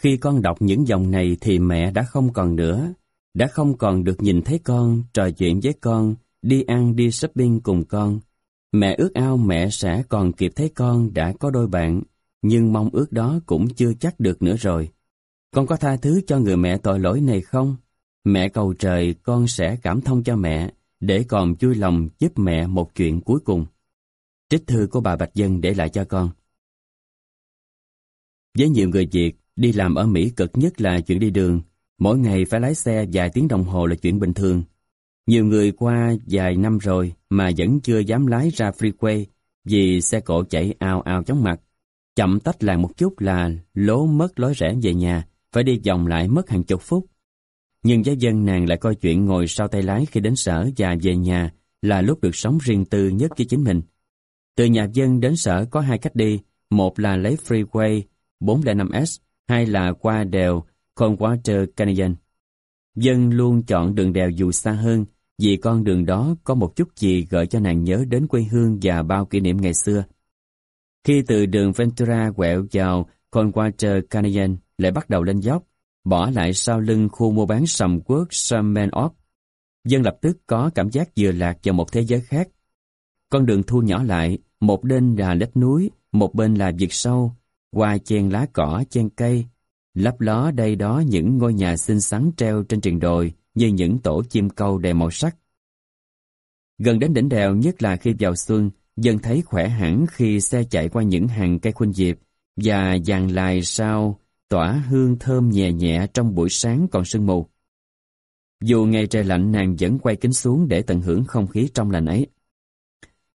Khi con đọc những dòng này thì mẹ đã không còn nữa, đã không còn được nhìn thấy con, trò chuyện với con, đi ăn đi shopping cùng con. Mẹ ước ao mẹ sẽ còn kịp thấy con đã có đôi bạn, nhưng mong ước đó cũng chưa chắc được nữa rồi. Con có tha thứ cho người mẹ tội lỗi này không? Mẹ cầu trời con sẽ cảm thông cho mẹ, để còn vui lòng giúp mẹ một chuyện cuối cùng. Trích thư của bà Bạch Dân để lại cho con. Với nhiều người Việt, đi làm ở Mỹ cực nhất là chuyện đi đường. Mỗi ngày phải lái xe vài tiếng đồng hồ là chuyện bình thường. Nhiều người qua vài năm rồi mà vẫn chưa dám lái ra freeway vì xe cộ chạy ao ao chóng mặt. Chậm tách làng một chút là lố mất lối rẽ về nhà, phải đi vòng lại mất hàng chục phút. Nhưng giáo dân nàng lại coi chuyện ngồi sau tay lái khi đến sở và về nhà là lúc được sống riêng tư nhất với chính mình. Từ nhà dân đến sở có hai cách đi, một là lấy freeway 405S, hay là qua đèo Conwater Canyon. Dân luôn chọn đường đèo dù xa hơn, vì con đường đó có một chút gì gợi cho nàng nhớ đến quê hương và bao kỷ niệm ngày xưa. Khi từ đường Ventura quẹo vào Conwater Canyon lại bắt đầu lên dốc, bỏ lại sau lưng khu mua bán sầm quốc Sherman Dân lập tức có cảm giác vừa lạc vào một thế giới khác. Con đường thu nhỏ lại, một bên là đất núi, một bên là vực sâu, qua chen lá cỏ, chen cây, lấp ló đây đó những ngôi nhà xinh xắn treo trên triền đồi như những tổ chim câu đầy màu sắc. Gần đến đỉnh đèo nhất là khi vào xuân, dân thấy khỏe hẳn khi xe chạy qua những hàng cây khuynh diệp và dàn lài sau tỏa hương thơm nhẹ nhẹ trong buổi sáng còn sương mù. Dù ngày trời lạnh nàng vẫn quay kính xuống để tận hưởng không khí trong lành ấy.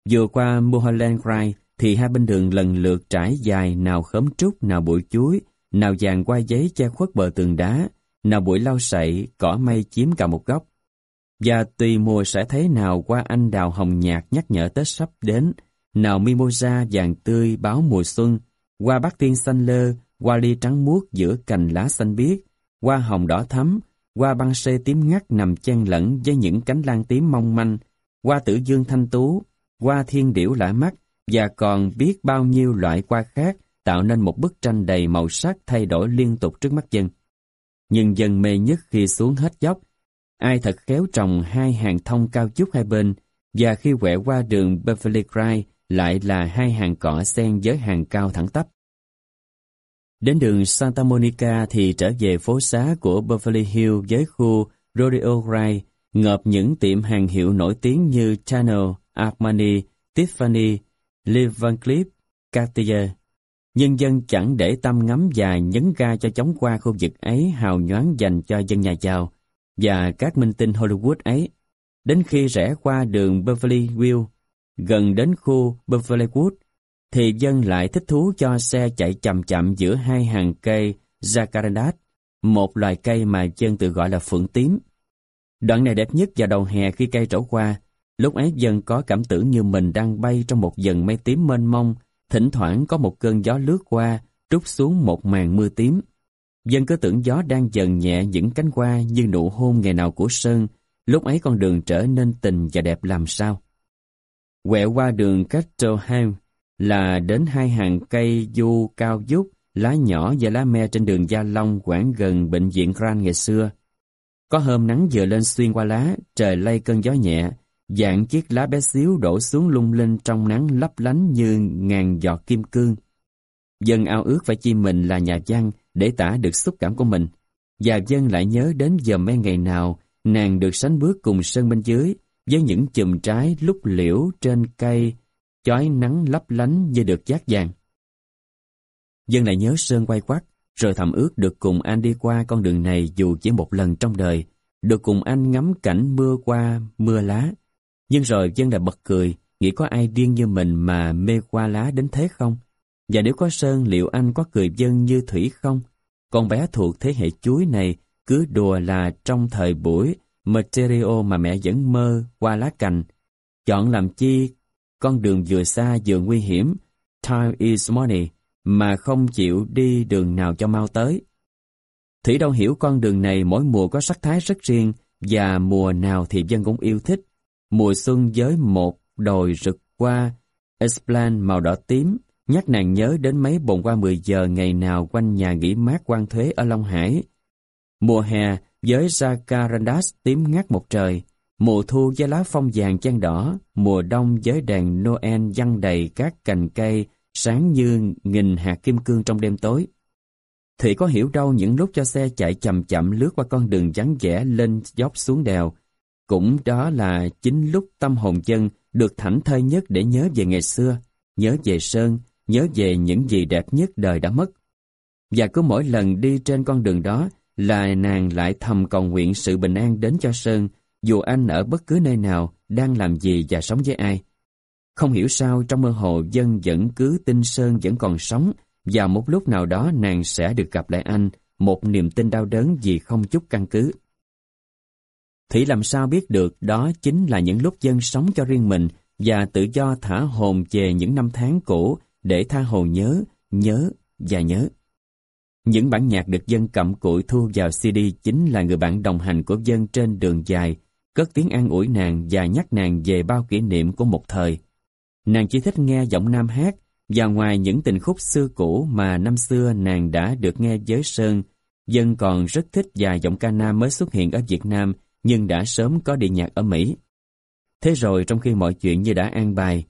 Vừa qua Mulholland Drive thì hai bên đường lần lượt trải dài nào khóm trúc, nào bụi chuối, nào vàng qua giấy che khuất bờ tường đá, nào bụi lau sậy, cỏ mây chiếm cả một góc. Và tùy mùa sẽ thấy nào qua anh đào hồng nhạt nhắc nhở Tết sắp đến, nào mimosa vàng tươi báo mùa xuân, qua bát tiên xanh lơ, qua ly trắng muốt giữa cành lá xanh biếc, qua hồng đỏ thắm, qua băng xê tím ngắt nằm chen lẫn với những cánh lan tím mong manh, qua tử dương thanh tú, qua thiên điểu lạ mắt, và còn biết bao nhiêu loại hoa khác tạo nên một bức tranh đầy màu sắc thay đổi liên tục trước mắt dân. Nhưng dân mê nhất khi xuống hết dốc, ai thật khéo trồng hai hàng thông cao chút hai bên, và khi quẹo qua đường Beverly Drive lại là hai hàng cỏ xen với hàng cao thẳng tắp. Đến đường Santa Monica thì trở về phố xá của Beverly Hills với khu Rodeo Drive, ngập những tiệm hàng hiệu nổi tiếng như Chanel, Armani, Tiffany, Liv Van Cleef, Cartier. Nhân dân chẳng để tâm ngắm và nhấn ga cho chóng qua khu vực ấy hào nhoáng dành cho dân nhà giàu và các minh tinh Hollywood ấy. Đến khi rẽ qua đường Beverly Hills, gần đến khu Beverly Wood, thì dân lại thích thú cho xe chạy chậm chậm giữa hai hàng cây Jacarandas, một loài cây mà dân tự gọi là phượng tím. Đoạn này đẹp nhất vào đầu hè khi cây trổ qua, lúc ấy dần có cảm tưởng như mình đang bay trong một dần mây tím mênh mông, thỉnh thoảng có một cơn gió lướt qua, trút xuống một màn mưa tím. Dân cứ tưởng gió đang dần nhẹ những cánh hoa như nụ hôn ngày nào của Sơn, lúc ấy con đường trở nên tình và đẹp làm sao. Quẹo qua đường Castrolheim là đến hai hàng cây du cao dút, lá nhỏ và lá me trên đường Gia Long quảng gần bệnh viện Grand ngày xưa. Có hôm nắng vừa lên xuyên qua lá, trời lay cơn gió nhẹ, dạng chiếc lá bé xíu đổ xuống lung linh trong nắng lấp lánh như ngàn giọt kim cương. Dân ao ước phải chi mình là nhà văn để tả được xúc cảm của mình. Và dân lại nhớ đến giờ mấy ngày nào nàng được sánh bước cùng sân bên dưới với những chùm trái lúc liễu trên cây chói nắng lấp lánh như được giác vàng. Dân lại nhớ Sơn quay quắt, rồi thầm ước được cùng anh đi qua con đường này dù chỉ một lần trong đời, được cùng anh ngắm cảnh mưa qua, mưa lá. Nhưng rồi dân lại bật cười, nghĩ có ai điên như mình mà mê qua lá đến thế không? Và nếu có Sơn liệu anh có cười dân như Thủy không? Con bé thuộc thế hệ chuối này cứ đùa là trong thời buổi material mà mẹ vẫn mơ qua lá cành. Chọn làm chi con đường vừa xa vừa nguy hiểm, time is money, mà không chịu đi đường nào cho mau tới. Thủy đâu hiểu con đường này mỗi mùa có sắc thái rất riêng và mùa nào thì dân cũng yêu thích. Mùa xuân với một đồi rực qua, esplan màu đỏ tím, nhắc nàng nhớ đến mấy bồn qua 10 giờ ngày nào quanh nhà nghỉ mát quan thuế ở Long Hải. Mùa hè với Jacarandas tím ngắt một trời, mùa thu với lá phong vàng chan đỏ, mùa đông với đèn Noel văng đầy các cành cây sáng như nghìn hạt kim cương trong đêm tối. Thị có hiểu đâu những lúc cho xe chạy chậm chậm lướt qua con đường vắng vẻ lên dốc xuống đèo. Cũng đó là chính lúc tâm hồn dân được thảnh thơi nhất để nhớ về ngày xưa, nhớ về Sơn, nhớ về những gì đẹp nhất đời đã mất. Và cứ mỗi lần đi trên con đường đó là nàng lại thầm cầu nguyện sự bình an đến cho Sơn, dù anh ở bất cứ nơi nào, đang làm gì và sống với ai. Không hiểu sao trong mơ hồ dân vẫn cứ tin Sơn vẫn còn sống và một lúc nào đó nàng sẽ được gặp lại anh, một niềm tin đau đớn vì không chút căn cứ. Thủy làm sao biết được đó chính là những lúc dân sống cho riêng mình và tự do thả hồn về những năm tháng cũ để tha hồ nhớ, nhớ và nhớ. Những bản nhạc được dân cầm cụi thu vào CD chính là người bạn đồng hành của dân trên đường dài, cất tiếng an ủi nàng và nhắc nàng về bao kỷ niệm của một thời. Nàng chỉ thích nghe giọng nam hát, và ngoài những tình khúc xưa cũ mà năm xưa nàng đã được nghe với Sơn, dân còn rất thích vài giọng ca nam mới xuất hiện ở Việt Nam nhưng đã sớm có địa nhạc ở Mỹ. Thế rồi trong khi mọi chuyện như đã an bài,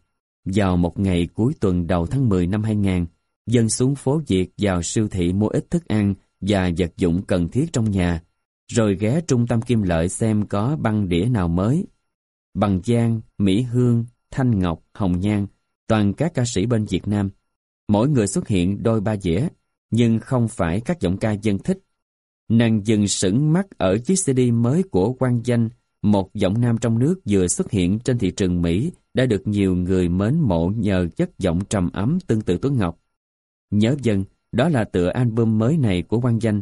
vào một ngày cuối tuần đầu tháng 10 năm 2000, dân xuống phố Việt vào siêu thị mua ít thức ăn và vật dụng cần thiết trong nhà, rồi ghé trung tâm Kim Lợi xem có băng đĩa nào mới. Bằng Giang, Mỹ Hương, Thanh Ngọc, Hồng Nhan, toàn các ca sĩ bên Việt Nam. Mỗi người xuất hiện đôi ba dĩa, nhưng không phải các giọng ca dân thích. Nàng dừng sững mắt ở chiếc CD mới của Quang Danh, một giọng nam trong nước vừa xuất hiện trên thị trường Mỹ đã được nhiều người mến mộ nhờ chất giọng trầm ấm tương tự Tuấn Ngọc. Nhớ dân, đó là tựa album mới này của Quang Danh.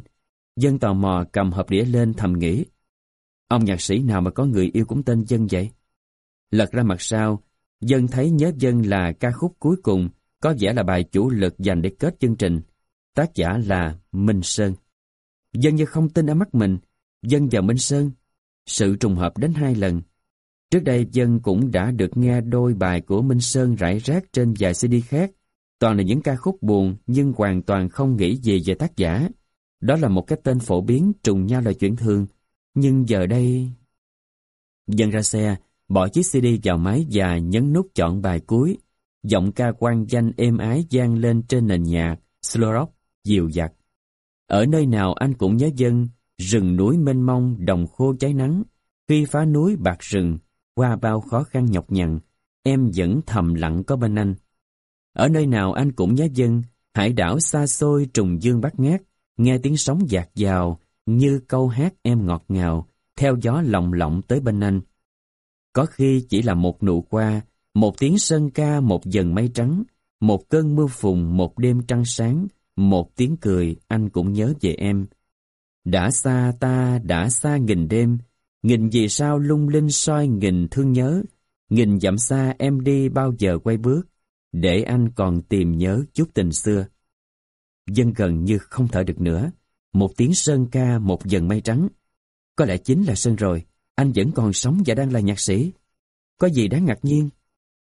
Dân tò mò cầm hộp đĩa lên thầm nghĩ. Ông nhạc sĩ nào mà có người yêu cũng tên Dân vậy? Lật ra mặt sau, Dân thấy nhớ dân là ca khúc cuối cùng, có vẻ là bài chủ lực dành để kết chương trình. Tác giả là Minh Sơn. Dân như không tin ở mắt mình, dân và Minh Sơn. Sự trùng hợp đến hai lần. Trước đây dân cũng đã được nghe đôi bài của Minh Sơn rải rác trên vài CD khác. Toàn là những ca khúc buồn nhưng hoàn toàn không nghĩ gì về tác giả. Đó là một cái tên phổ biến trùng nhau là chuyện thường. Nhưng giờ đây... Dân ra xe, bỏ chiếc CD vào máy và nhấn nút chọn bài cuối. Giọng ca quan danh êm ái gian lên trên nền nhạc, slow rock, dịu dặt. Ở nơi nào anh cũng nhớ dân, rừng núi mênh mông, đồng khô cháy nắng. Khi phá núi bạc rừng, qua bao khó khăn nhọc nhằn, em vẫn thầm lặng có bên anh. Ở nơi nào anh cũng nhớ dân, hải đảo xa xôi trùng dương bát ngát, nghe tiếng sóng dạt dào, như câu hát em ngọt ngào, theo gió lồng lộng tới bên anh. Có khi chỉ là một nụ qua, một tiếng sơn ca một dần mây trắng, một cơn mưa phùn một đêm trăng sáng, một tiếng cười anh cũng nhớ về em. Đã xa ta, đã xa nghìn đêm, nghìn vì sao lung linh soi nghìn thương nhớ, nghìn dặm xa em đi bao giờ quay bước, để anh còn tìm nhớ chút tình xưa. Dân gần như không thở được nữa, một tiếng sơn ca một dần mây trắng. Có lẽ chính là Sơn rồi, anh vẫn còn sống và đang là nhạc sĩ. Có gì đáng ngạc nhiên?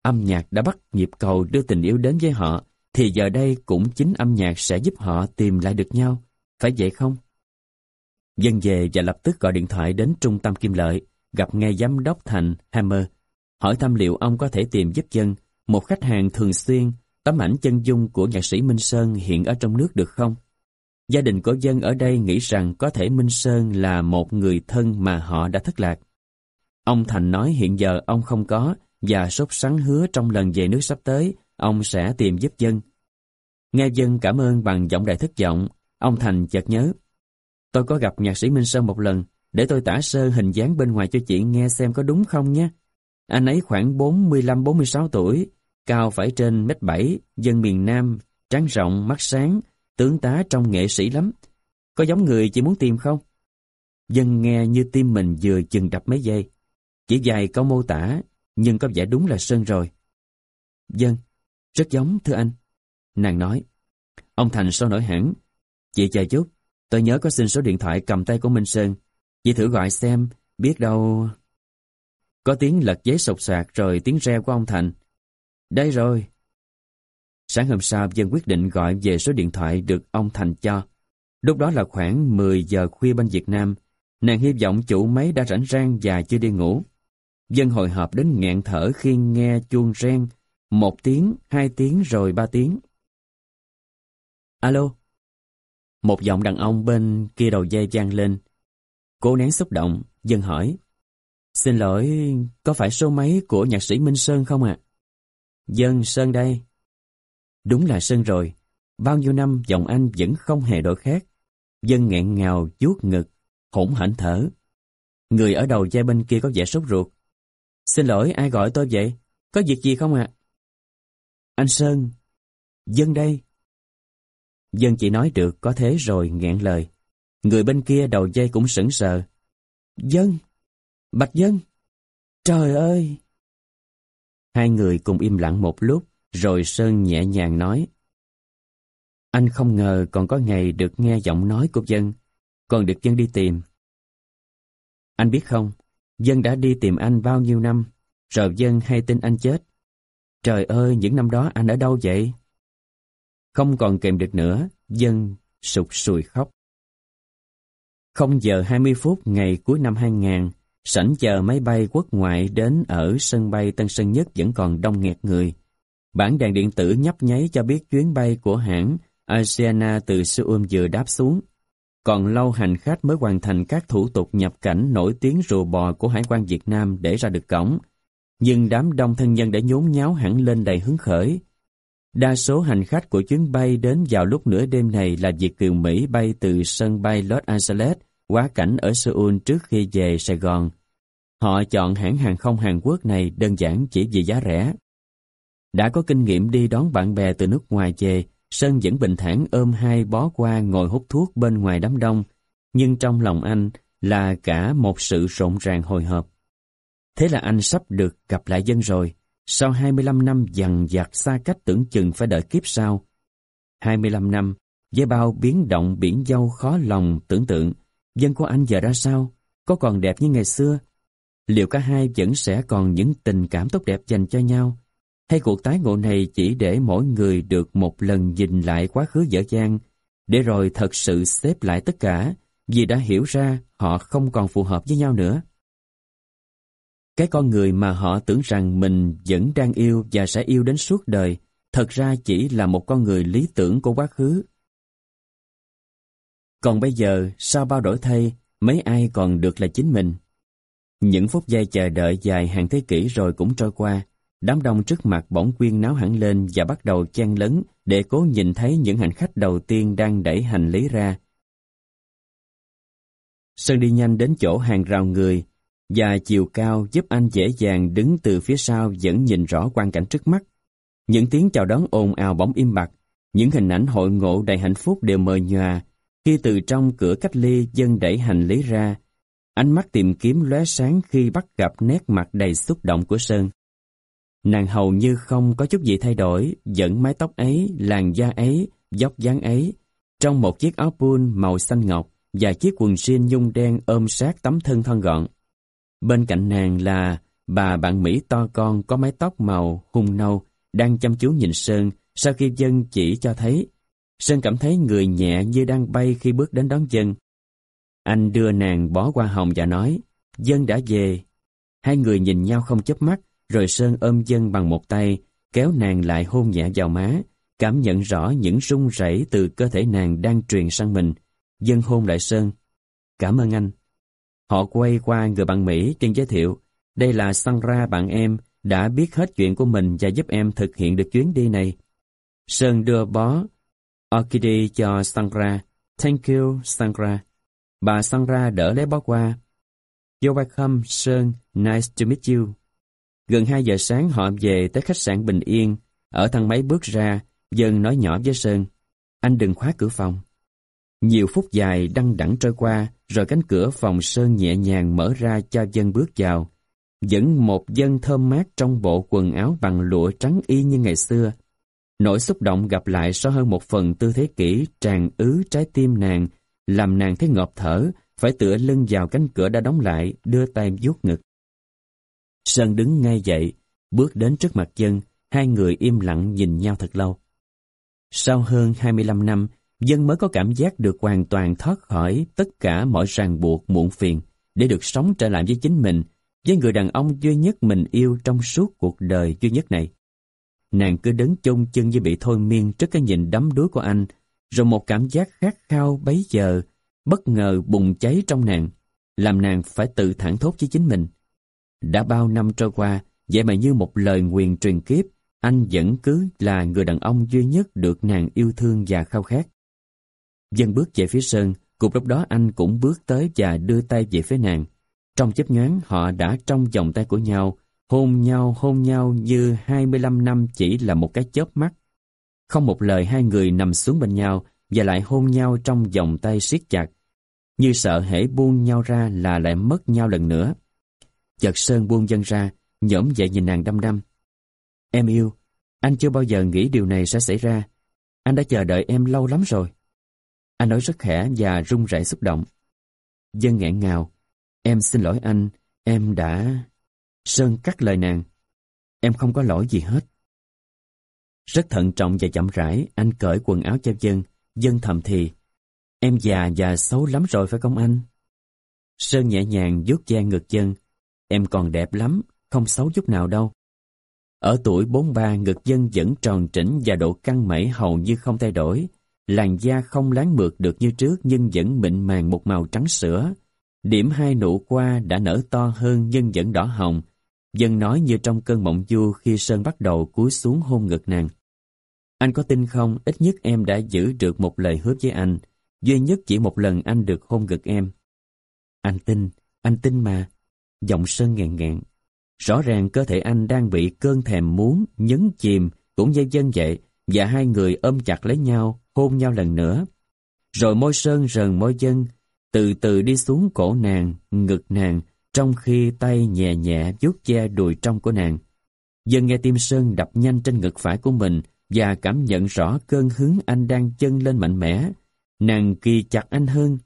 Âm nhạc đã bắt nhịp cầu đưa tình yêu đến với họ, thì giờ đây cũng chính âm nhạc sẽ giúp họ tìm lại được nhau. Phải vậy không? Dân về và lập tức gọi điện thoại đến trung tâm Kim Lợi, gặp ngay giám đốc Thành Hammer, hỏi thăm liệu ông có thể tìm giúp dân, một khách hàng thường xuyên, tấm ảnh chân dung của nhạc sĩ Minh Sơn hiện ở trong nước được không? Gia đình của dân ở đây nghĩ rằng có thể Minh Sơn là một người thân mà họ đã thất lạc. Ông Thành nói hiện giờ ông không có và sốt sắng hứa trong lần về nước sắp tới, ông sẽ tìm giúp dân. Nghe dân cảm ơn bằng giọng đầy thất vọng, ông Thành chợt nhớ. Tôi có gặp nhạc sĩ Minh Sơn một lần, để tôi tả sơ hình dáng bên ngoài cho chị nghe xem có đúng không nhé. Anh ấy khoảng 45-46 tuổi, cao phải trên mét 7, dân miền Nam, trắng rộng, mắt sáng, tướng tá trong nghệ sĩ lắm. Có giống người chị muốn tìm không? Dân nghe như tim mình vừa chừng đập mấy giây. Chỉ vài câu mô tả, nhưng có vẻ đúng là Sơn rồi. Dân, rất giống thưa anh. Nàng nói. Ông Thành sao nổi hẳn. Chị chờ chút, tôi nhớ có xin số điện thoại cầm tay của Minh Sơn. Chị thử gọi xem, biết đâu... Có tiếng lật giấy sột soạt rồi tiếng reo của ông Thành. Đây rồi. Sáng hôm sau, Dân quyết định gọi về số điện thoại được ông Thành cho. Lúc đó là khoảng 10 giờ khuya bên Việt Nam. Nàng hy vọng chủ máy đã rảnh rang và chưa đi ngủ. Dân hồi hộp đến nghẹn thở khi nghe chuông reng. Một tiếng, hai tiếng rồi ba tiếng. Alo? Một giọng đàn ông bên kia đầu dây vang lên. Cố nén xúc động, Dân hỏi. Xin lỗi, có phải số máy của nhạc sĩ Minh Sơn không ạ? Dân Sơn đây. Đúng là Sơn rồi. Bao nhiêu năm giọng anh vẫn không hề đổi khác. Dân nghẹn ngào, vuốt ngực, hỗn hển thở. Người ở đầu dây bên kia có vẻ sốt ruột. Xin lỗi, ai gọi tôi vậy? Có việc gì không ạ? Anh Sơn. Dân đây. Dân chỉ nói được có thế rồi nghẹn lời. Người bên kia đầu dây cũng sững sờ. Dân! Bạch Dân! Trời ơi! Hai người cùng im lặng một lúc, rồi Sơn nhẹ nhàng nói. Anh không ngờ còn có ngày được nghe giọng nói của Dân, còn được Dân đi tìm. Anh biết không, Dân đã đi tìm anh bao nhiêu năm, rồi Dân hay tin anh chết. Trời ơi, những năm đó anh ở đâu vậy? Không còn kèm được nữa, Dân sụt sùi khóc. Không giờ 20 phút ngày cuối năm 2000, sảnh chờ máy bay quốc ngoại đến ở sân bay Tân Sơn Nhất vẫn còn đông nghẹt người. Bản đèn điện tử nhấp nháy cho biết chuyến bay của hãng Asiana từ Seoul vừa đáp xuống. Còn lâu hành khách mới hoàn thành các thủ tục nhập cảnh nổi tiếng rùa bò của Hải quan Việt Nam để ra được cổng. Nhưng đám đông thân nhân đã nhốn nháo hẳn lên đầy hứng khởi. Đa số hành khách của chuyến bay đến vào lúc nửa đêm này là Việt kiều Mỹ bay từ sân bay Los Angeles quá cảnh ở Seoul trước khi về Sài Gòn. Họ chọn hãng hàng không Hàn Quốc này đơn giản chỉ vì giá rẻ. Đã có kinh nghiệm đi đón bạn bè từ nước ngoài về, Sơn vẫn bình thản ôm hai bó qua ngồi hút thuốc bên ngoài đám đông, nhưng trong lòng anh là cả một sự rộn ràng hồi hộp. Thế là anh sắp được gặp lại dân rồi, sau 25 năm dằn vặt xa cách tưởng chừng phải đợi kiếp sau. 25 năm, với bao biến động biển dâu khó lòng tưởng tượng, dân của anh giờ ra sao? Có còn đẹp như ngày xưa? Liệu cả hai vẫn sẽ còn những tình cảm tốt đẹp dành cho nhau? Hay cuộc tái ngộ này chỉ để mỗi người được một lần nhìn lại quá khứ dở dang, để rồi thật sự xếp lại tất cả, vì đã hiểu ra họ không còn phù hợp với nhau nữa? Cái con người mà họ tưởng rằng mình vẫn đang yêu và sẽ yêu đến suốt đời, thật ra chỉ là một con người lý tưởng của quá khứ. Còn bây giờ, sau bao đổi thay, mấy ai còn được là chính mình? Những phút giây chờ đợi dài hàng thế kỷ rồi cũng trôi qua, đám đông trước mặt bỗng quyên náo hẳn lên và bắt đầu chen lấn để cố nhìn thấy những hành khách đầu tiên đang đẩy hành lý ra. Sơn đi nhanh đến chỗ hàng rào người, và chiều cao giúp anh dễ dàng đứng từ phía sau vẫn nhìn rõ quang cảnh trước mắt. Những tiếng chào đón ồn ào bỗng im bặt, những hình ảnh hội ngộ đầy hạnh phúc đều mờ nhòa khi từ trong cửa cách ly dân đẩy hành lý ra. Ánh mắt tìm kiếm lóe sáng khi bắt gặp nét mặt đầy xúc động của Sơn. Nàng hầu như không có chút gì thay đổi, vẫn mái tóc ấy, làn da ấy, dốc dáng ấy, trong một chiếc áo pun màu xanh ngọc và chiếc quần jean nhung đen ôm sát tấm thân thon gọn. Bên cạnh nàng là bà bạn Mỹ to con có mái tóc màu hung nâu đang chăm chú nhìn Sơn sau khi dân chỉ cho thấy. Sơn cảm thấy người nhẹ như đang bay khi bước đến đón dân. Anh đưa nàng bó qua hồng và nói, dân đã về. Hai người nhìn nhau không chớp mắt, rồi Sơn ôm dân bằng một tay, kéo nàng lại hôn nhẹ vào má, cảm nhận rõ những rung rẩy từ cơ thể nàng đang truyền sang mình. Dân hôn lại Sơn. Cảm ơn anh. Họ quay qua người bạn Mỹ chân giới thiệu, đây là Sandra bạn em, đã biết hết chuyện của mình và giúp em thực hiện được chuyến đi này. Sơn đưa bó orchidea cho Sandra. Thank you, Sandra. Bà Sandra đỡ lấy bó qua. You're welcome, Sơn. Nice to meet you. Gần 2 giờ sáng họ về tới khách sạn Bình Yên. Ở thang máy bước ra, Dân nói nhỏ với Sơn. Anh đừng khóa cửa phòng. Nhiều phút dài đăng đẳng trôi qua, rồi cánh cửa phòng Sơn nhẹ nhàng mở ra cho dân bước vào. Dẫn một dân thơm mát trong bộ quần áo bằng lụa trắng y như ngày xưa. Nỗi xúc động gặp lại sau hơn một phần tư thế kỷ tràn ứ trái tim nàng, làm nàng thấy ngọt thở, phải tựa lưng vào cánh cửa đã đóng lại, đưa tay vuốt ngực. Sơn đứng ngay dậy, bước đến trước mặt dân, hai người im lặng nhìn nhau thật lâu. Sau hơn 25 năm, dân mới có cảm giác được hoàn toàn thoát khỏi tất cả mọi ràng buộc muộn phiền để được sống trở lại với chính mình, với người đàn ông duy nhất mình yêu trong suốt cuộc đời duy nhất này. Nàng cứ đứng chung chân như bị thôi miên trước cái nhìn đắm đuối của anh, rồi một cảm giác khát khao bấy giờ, bất ngờ bùng cháy trong nàng, làm nàng phải tự thẳng thốt với chính mình. Đã bao năm trôi qua, vậy mà như một lời nguyền truyền kiếp, anh vẫn cứ là người đàn ông duy nhất được nàng yêu thương và khao khát. Dân bước về phía Sơn, cùng lúc đó anh cũng bước tới và đưa tay về phía nàng. Trong chấp nhoáng họ đã trong vòng tay của nhau, hôn nhau hôn nhau như 25 năm chỉ là một cái chớp mắt. Không một lời hai người nằm xuống bên nhau và lại hôn nhau trong vòng tay siết chặt. Như sợ hễ buông nhau ra là lại mất nhau lần nữa. Chợt Sơn buông dân ra, nhổm dậy nhìn nàng đăm đăm. Em yêu, anh chưa bao giờ nghĩ điều này sẽ xảy ra. Anh đã chờ đợi em lâu lắm rồi. Anh nói rất khẽ và run rẩy xúc động. Dân nghẹn ngào. Em xin lỗi anh, em đã... Sơn cắt lời nàng. Em không có lỗi gì hết. Rất thận trọng và chậm rãi, anh cởi quần áo cho dân. Dân thầm thì. Em già và xấu lắm rồi phải không anh? Sơn nhẹ nhàng vuốt da ngực dân. Em còn đẹp lắm, không xấu chút nào đâu. Ở tuổi 43, ngực dân vẫn tròn trĩnh và độ căng mẩy hầu như không thay đổi. Làn da không láng mượt được như trước nhưng vẫn mịn màng một màu trắng sữa. Điểm hai nụ qua đã nở to hơn nhưng vẫn đỏ hồng. Dân nói như trong cơn mộng du khi Sơn bắt đầu cúi xuống hôn ngực nàng. Anh có tin không, ít nhất em đã giữ được một lời hứa với anh. Duy nhất chỉ một lần anh được hôn ngực em. Anh tin, anh tin mà. Giọng Sơn ngàn ngạn. Rõ ràng cơ thể anh đang bị cơn thèm muốn, nhấn chìm, cũng như dân vậy, và hai người ôm chặt lấy nhau, hôn nhau lần nữa. Rồi môi sơn rần môi dân, từ từ đi xuống cổ nàng, ngực nàng, trong khi tay nhẹ nhẹ vuốt che đùi trong của nàng. Dân nghe tim Sơn đập nhanh trên ngực phải của mình và cảm nhận rõ cơn hứng anh đang chân lên mạnh mẽ. Nàng kỳ chặt anh hơn.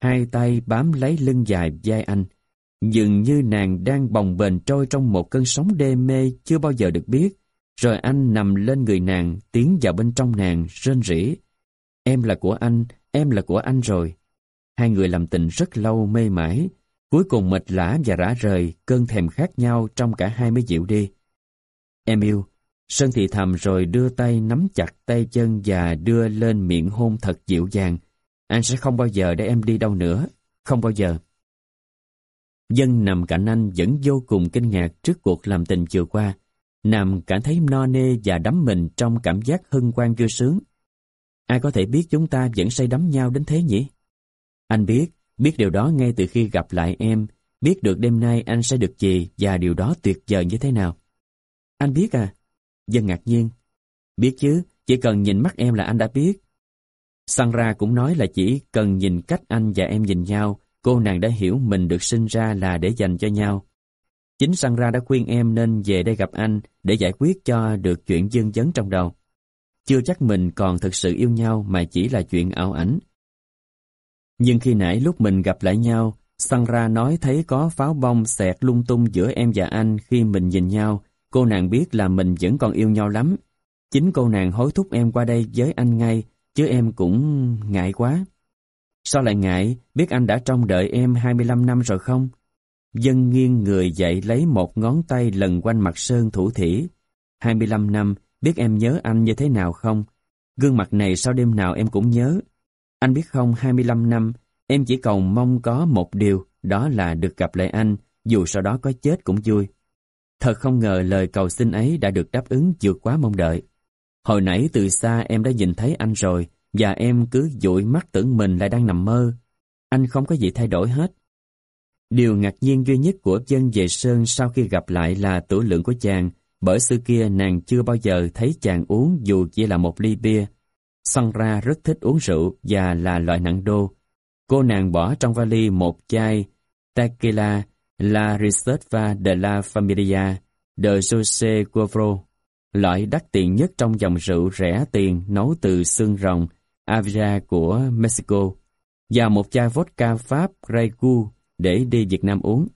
Hai tay bám lấy lưng dài vai anh. Dường như nàng đang bồng bềnh trôi trong một cơn sóng đê mê chưa bao giờ được biết. Rồi anh nằm lên người nàng, tiến vào bên trong nàng, rên rỉ. Em là của anh, em là của anh rồi. Hai người làm tình rất lâu mê mãi, cuối cùng mệt lã và rã rời, cơn thèm khác nhau trong cả hai mới dịu đi. Em yêu, Sơn thì thầm rồi đưa tay nắm chặt tay chân và đưa lên miệng hôn thật dịu dàng. Anh sẽ không bao giờ để em đi đâu nữa, không bao giờ. Dân nằm cạnh anh vẫn vô cùng kinh ngạc trước cuộc làm tình chiều qua. Nam cảm thấy no nê và đắm mình trong cảm giác hân hoan vui sướng. Ai có thể biết chúng ta vẫn say đắm nhau đến thế nhỉ? Anh biết, biết điều đó ngay từ khi gặp lại em, biết được đêm nay anh sẽ được gì và điều đó tuyệt vời như thế nào. Anh biết à? Dân ngạc nhiên. Biết chứ, chỉ cần nhìn mắt em là anh đã biết. Sandra cũng nói là chỉ cần nhìn cách anh và em nhìn nhau, cô nàng đã hiểu mình được sinh ra là để dành cho nhau. Chính Sandra đã khuyên em nên về đây gặp anh để giải quyết cho được chuyện dương vấn trong đầu. Chưa chắc mình còn thực sự yêu nhau mà chỉ là chuyện ảo ảnh. Nhưng khi nãy lúc mình gặp lại nhau, Sandra nói thấy có pháo bông xẹt lung tung giữa em và anh khi mình nhìn nhau. Cô nàng biết là mình vẫn còn yêu nhau lắm. Chính cô nàng hối thúc em qua đây với anh ngay, chứ em cũng ngại quá. Sao lại ngại, biết anh đã trông đợi em 25 năm rồi không? Dân nghiêng người dậy lấy một ngón tay lần quanh mặt Sơn thủ thỉ. 25 năm, biết em nhớ anh như thế nào không? Gương mặt này sau đêm nào em cũng nhớ. Anh biết không, 25 năm, em chỉ cầu mong có một điều, đó là được gặp lại anh, dù sau đó có chết cũng vui. Thật không ngờ lời cầu xin ấy đã được đáp ứng vượt quá mong đợi. Hồi nãy từ xa em đã nhìn thấy anh rồi, và em cứ dụi mắt tưởng mình lại đang nằm mơ. Anh không có gì thay đổi hết. Điều ngạc nhiên duy nhất của dân về Sơn sau khi gặp lại là tuổi lượng của chàng, bởi xưa kia nàng chưa bao giờ thấy chàng uống dù chỉ là một ly bia. Sandra rất thích uống rượu và là loại nặng đô. Cô nàng bỏ trong vali một chai tequila La Reserva de la Familia de Jose Cuervo, loại đắt tiền nhất trong dòng rượu rẻ tiền nấu từ xương rồng Avia của Mexico, và một chai vodka Pháp Grey Goose để đi Việt Nam uống.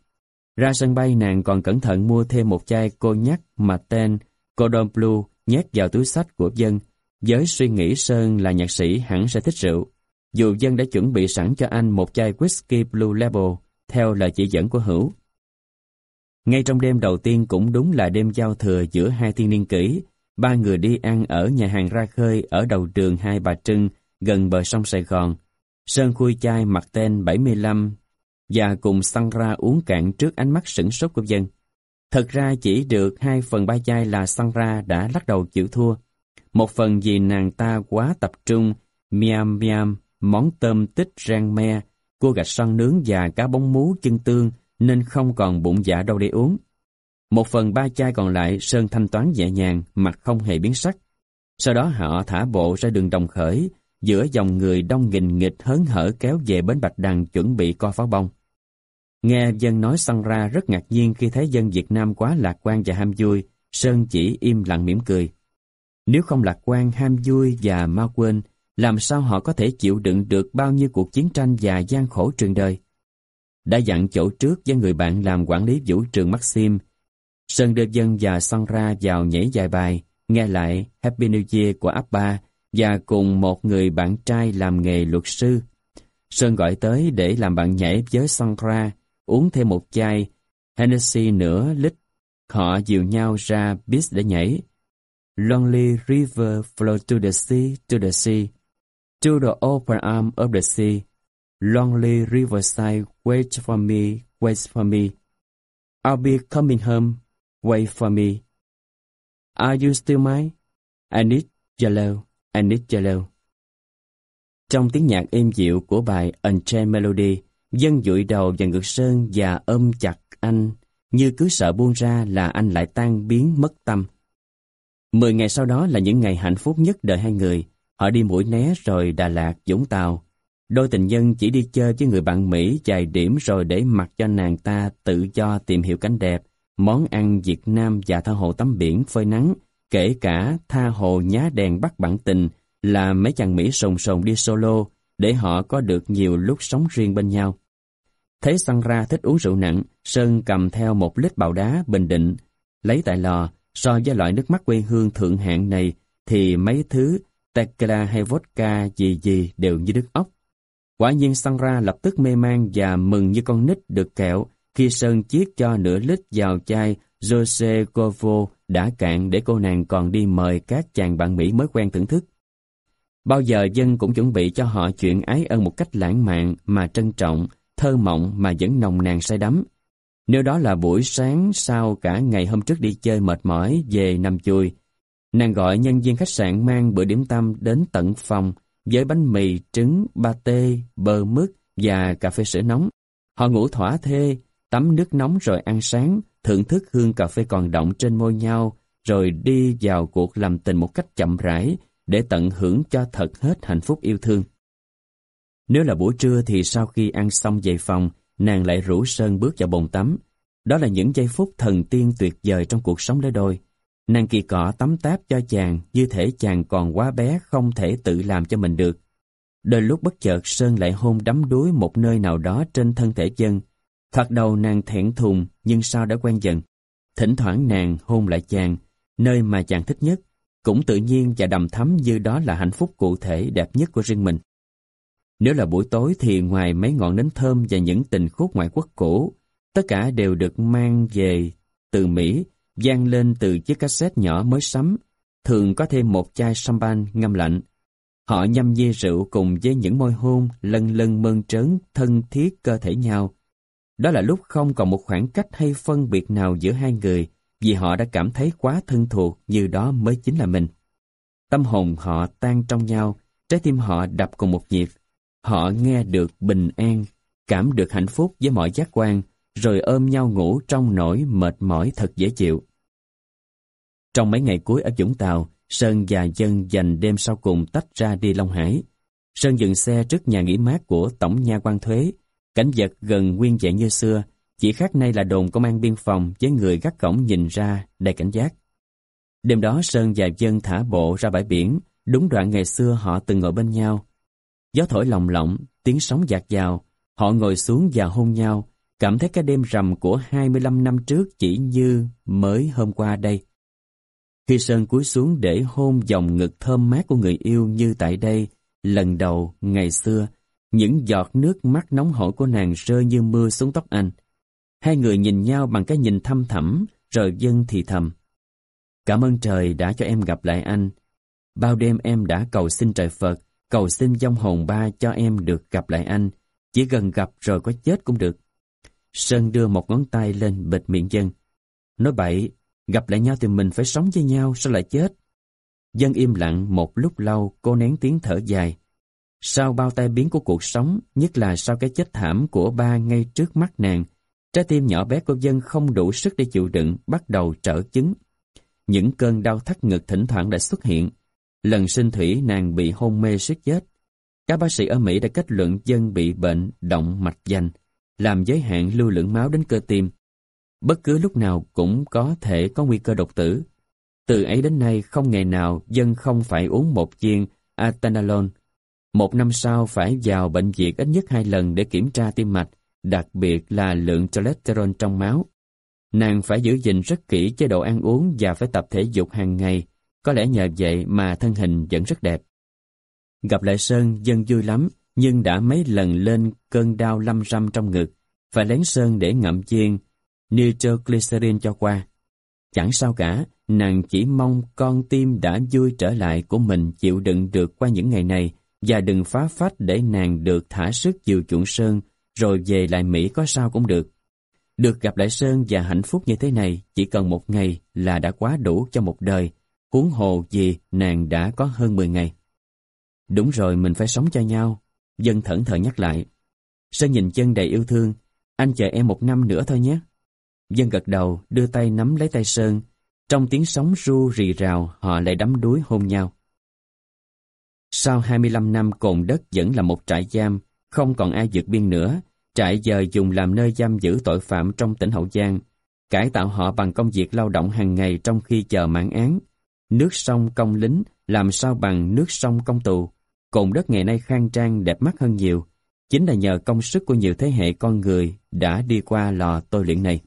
Ra sân bay nàng còn cẩn thận mua thêm một chai cô nhắc mà tên Cordon blue nhét vào túi sách của dân Với suy nghĩ Sơn là nhạc sĩ hẳn sẽ thích rượu. Dù dân đã chuẩn bị sẵn cho anh một chai whisky Blue Label theo lời chỉ dẫn của Hữu. Ngay trong đêm đầu tiên cũng đúng là đêm giao thừa giữa hai thiên niên kỷ, ba người đi ăn ở nhà hàng ra khơi ở đầu đường Hai Bà Trưng, gần bờ sông Sài Gòn. Sơn khui chai mặt tên 75 và cùng xăng ra uống cạn trước ánh mắt sửng sốt của dân. Thật ra chỉ được hai phần ba chai là xăng ra đã lắc đầu chịu thua. Một phần vì nàng ta quá tập trung, miam miam, món tôm tích rang me, cua gạch son nướng và cá bóng mú chân tương nên không còn bụng dạ đâu để uống. Một phần ba chai còn lại Sơn thanh toán nhẹ nhàng, mặt không hề biến sắc. Sau đó họ thả bộ ra đường đồng khởi, giữa dòng người đông nghìn nghịch hớn hở kéo về bến Bạch Đằng chuẩn bị co pháo bông. Nghe dân nói xăng ra rất ngạc nhiên khi thấy dân Việt Nam quá lạc quan và ham vui, Sơn chỉ im lặng mỉm cười. Nếu không lạc quan, ham vui và ma quên, làm sao họ có thể chịu đựng được bao nhiêu cuộc chiến tranh và gian khổ trường đời? Đã dặn chỗ trước với người bạn làm quản lý vũ trường Maxim, Sơn đưa dân và xăng ra vào nhảy dài bài, nghe lại Happy New Year của Abba và cùng một người bạn trai làm nghề luật sư. Sơn gọi tới để làm bạn nhảy với Sandra, uống thêm một chai Hennessy nửa lít. Họ dìu nhau ra beach để nhảy. Lonely river flow to the sea, to the sea, to the open arm of the sea. Lonely riverside, wait for me, wait for me. I'll be coming home, wait for me. Are you still mine? I need yellow. Anicello. Trong tiếng nhạc êm dịu của bài Unchained Melody, dân dụi đầu vào ngực Sơn và ôm chặt anh, như cứ sợ buông ra là anh lại tan biến mất tâm. Mười ngày sau đó là những ngày hạnh phúc nhất đời hai người. Họ đi mũi né rồi Đà Lạt, Vũng Tàu. Đôi tình nhân chỉ đi chơi với người bạn Mỹ vài điểm rồi để mặc cho nàng ta tự do tìm hiểu cảnh đẹp, món ăn Việt Nam và tha hồ tắm biển phơi nắng, Kể cả tha hồ nhá đèn bắt bản tình là mấy chàng Mỹ sồn sồn đi solo để họ có được nhiều lúc sống riêng bên nhau. Thấy xăng ra thích uống rượu nặng, Sơn cầm theo một lít bào đá bình định, lấy tại lò, so với loại nước mắt quê hương thượng hạng này thì mấy thứ tequila hay vodka gì gì đều như đứt ốc. Quả nhiên xăng ra lập tức mê man và mừng như con nít được kẹo khi Sơn chiết cho nửa lít vào chai Jose Corvo đã cạn để cô nàng còn đi mời các chàng bạn Mỹ mới quen thưởng thức. Bao giờ dân cũng chuẩn bị cho họ chuyện ái ân một cách lãng mạn mà trân trọng, thơ mộng mà vẫn nồng nàn say đắm. Nếu đó là buổi sáng sau cả ngày hôm trước đi chơi mệt mỏi về nằm chui, nàng gọi nhân viên khách sạn mang bữa điểm tâm đến tận phòng với bánh mì, trứng, ba tê, bơ mứt và cà phê sữa nóng. Họ ngủ thỏa thê, tắm nước nóng rồi ăn sáng, thưởng thức hương cà phê còn động trên môi nhau, rồi đi vào cuộc làm tình một cách chậm rãi để tận hưởng cho thật hết hạnh phúc yêu thương. Nếu là buổi trưa thì sau khi ăn xong về phòng, nàng lại rủ Sơn bước vào bồn tắm. Đó là những giây phút thần tiên tuyệt vời trong cuộc sống lứa đôi. Nàng kỳ cọ tắm táp cho chàng, như thể chàng còn quá bé không thể tự làm cho mình được. Đôi lúc bất chợt Sơn lại hôn đắm đuối một nơi nào đó trên thân thể chân. Thoạt đầu nàng thẹn thùng nhưng sau đã quen dần. Thỉnh thoảng nàng hôn lại chàng, nơi mà chàng thích nhất, cũng tự nhiên và đầm thắm như đó là hạnh phúc cụ thể đẹp nhất của riêng mình. Nếu là buổi tối thì ngoài mấy ngọn nến thơm và những tình khúc ngoại quốc cũ, tất cả đều được mang về từ Mỹ, gian lên từ chiếc cassette nhỏ mới sắm, thường có thêm một chai champagne ngâm lạnh. Họ nhâm nhi rượu cùng với những môi hôn lần lần mơn trớn thân thiết cơ thể nhau, đó là lúc không còn một khoảng cách hay phân biệt nào giữa hai người vì họ đã cảm thấy quá thân thuộc như đó mới chính là mình. Tâm hồn họ tan trong nhau, trái tim họ đập cùng một nhịp. Họ nghe được bình an, cảm được hạnh phúc với mọi giác quan, rồi ôm nhau ngủ trong nỗi mệt mỏi thật dễ chịu. Trong mấy ngày cuối ở Vũng Tàu, Sơn và Dân dành đêm sau cùng tách ra đi Long Hải. Sơn dừng xe trước nhà nghỉ mát của Tổng nha quan thuế, Cảnh vật gần nguyên vẹn như xưa, chỉ khác nay là đồn công an biên phòng với người gác cổng nhìn ra đầy cảnh giác. Đêm đó Sơn và Dân thả bộ ra bãi biển, đúng đoạn ngày xưa họ từng ngồi bên nhau. Gió thổi lồng lộng, tiếng sóng dạt dào, họ ngồi xuống và hôn nhau, cảm thấy cái đêm rằm của 25 năm trước chỉ như mới hôm qua đây. Khi Sơn cúi xuống để hôn dòng ngực thơm mát của người yêu như tại đây, lần đầu, ngày xưa, những giọt nước mắt nóng hổi của nàng rơi như mưa xuống tóc anh. Hai người nhìn nhau bằng cái nhìn thăm thẳm, rồi dân thì thầm. Cảm ơn trời đã cho em gặp lại anh. Bao đêm em đã cầu xin trời Phật, cầu xin dòng hồn ba cho em được gặp lại anh. Chỉ gần gặp rồi có chết cũng được. Sơn đưa một ngón tay lên bịt miệng dân. Nói bậy, gặp lại nhau thì mình phải sống với nhau, sao lại chết? Dân im lặng một lúc lâu, cô nén tiếng thở dài. Sau bao tai biến của cuộc sống, nhất là sau cái chết thảm của ba ngay trước mắt nàng, trái tim nhỏ bé của dân không đủ sức để chịu đựng, bắt đầu trở chứng. Những cơn đau thắt ngực thỉnh thoảng đã xuất hiện. Lần sinh thủy nàng bị hôn mê suýt chết. Các bác sĩ ở Mỹ đã kết luận dân bị bệnh động mạch danh, làm giới hạn lưu lượng máu đến cơ tim. Bất cứ lúc nào cũng có thể có nguy cơ đột tử. Từ ấy đến nay không ngày nào dân không phải uống một viên atenolol. Một năm sau phải vào bệnh viện ít nhất hai lần để kiểm tra tim mạch, đặc biệt là lượng cholesterol trong máu. Nàng phải giữ gìn rất kỹ chế độ ăn uống và phải tập thể dục hàng ngày, có lẽ nhờ vậy mà thân hình vẫn rất đẹp. Gặp lại Sơn dân vui lắm, nhưng đã mấy lần lên cơn đau lâm râm trong ngực, phải lén Sơn để ngậm chiên, nitroglycerin cho qua. Chẳng sao cả, nàng chỉ mong con tim đã vui trở lại của mình chịu đựng được qua những ngày này và đừng phá phách để nàng được thả sức chiều chuộng Sơn rồi về lại Mỹ có sao cũng được. Được gặp lại Sơn và hạnh phúc như thế này chỉ cần một ngày là đã quá đủ cho một đời, huống hồ gì nàng đã có hơn 10 ngày. Đúng rồi mình phải sống cho nhau, dân thẩn thờ nhắc lại. Sơn nhìn chân đầy yêu thương, anh chờ em một năm nữa thôi nhé. Dân gật đầu, đưa tay nắm lấy tay Sơn. Trong tiếng sóng ru rì rào, họ lại đắm đuối hôn nhau. Sau 25 năm cồn đất vẫn là một trại giam, không còn ai vượt biên nữa, trại giờ dùng làm nơi giam giữ tội phạm trong tỉnh Hậu Giang, cải tạo họ bằng công việc lao động hàng ngày trong khi chờ mãn án. Nước sông công lính làm sao bằng nước sông công tù, cồn đất ngày nay khang trang đẹp mắt hơn nhiều, chính là nhờ công sức của nhiều thế hệ con người đã đi qua lò tôi luyện này.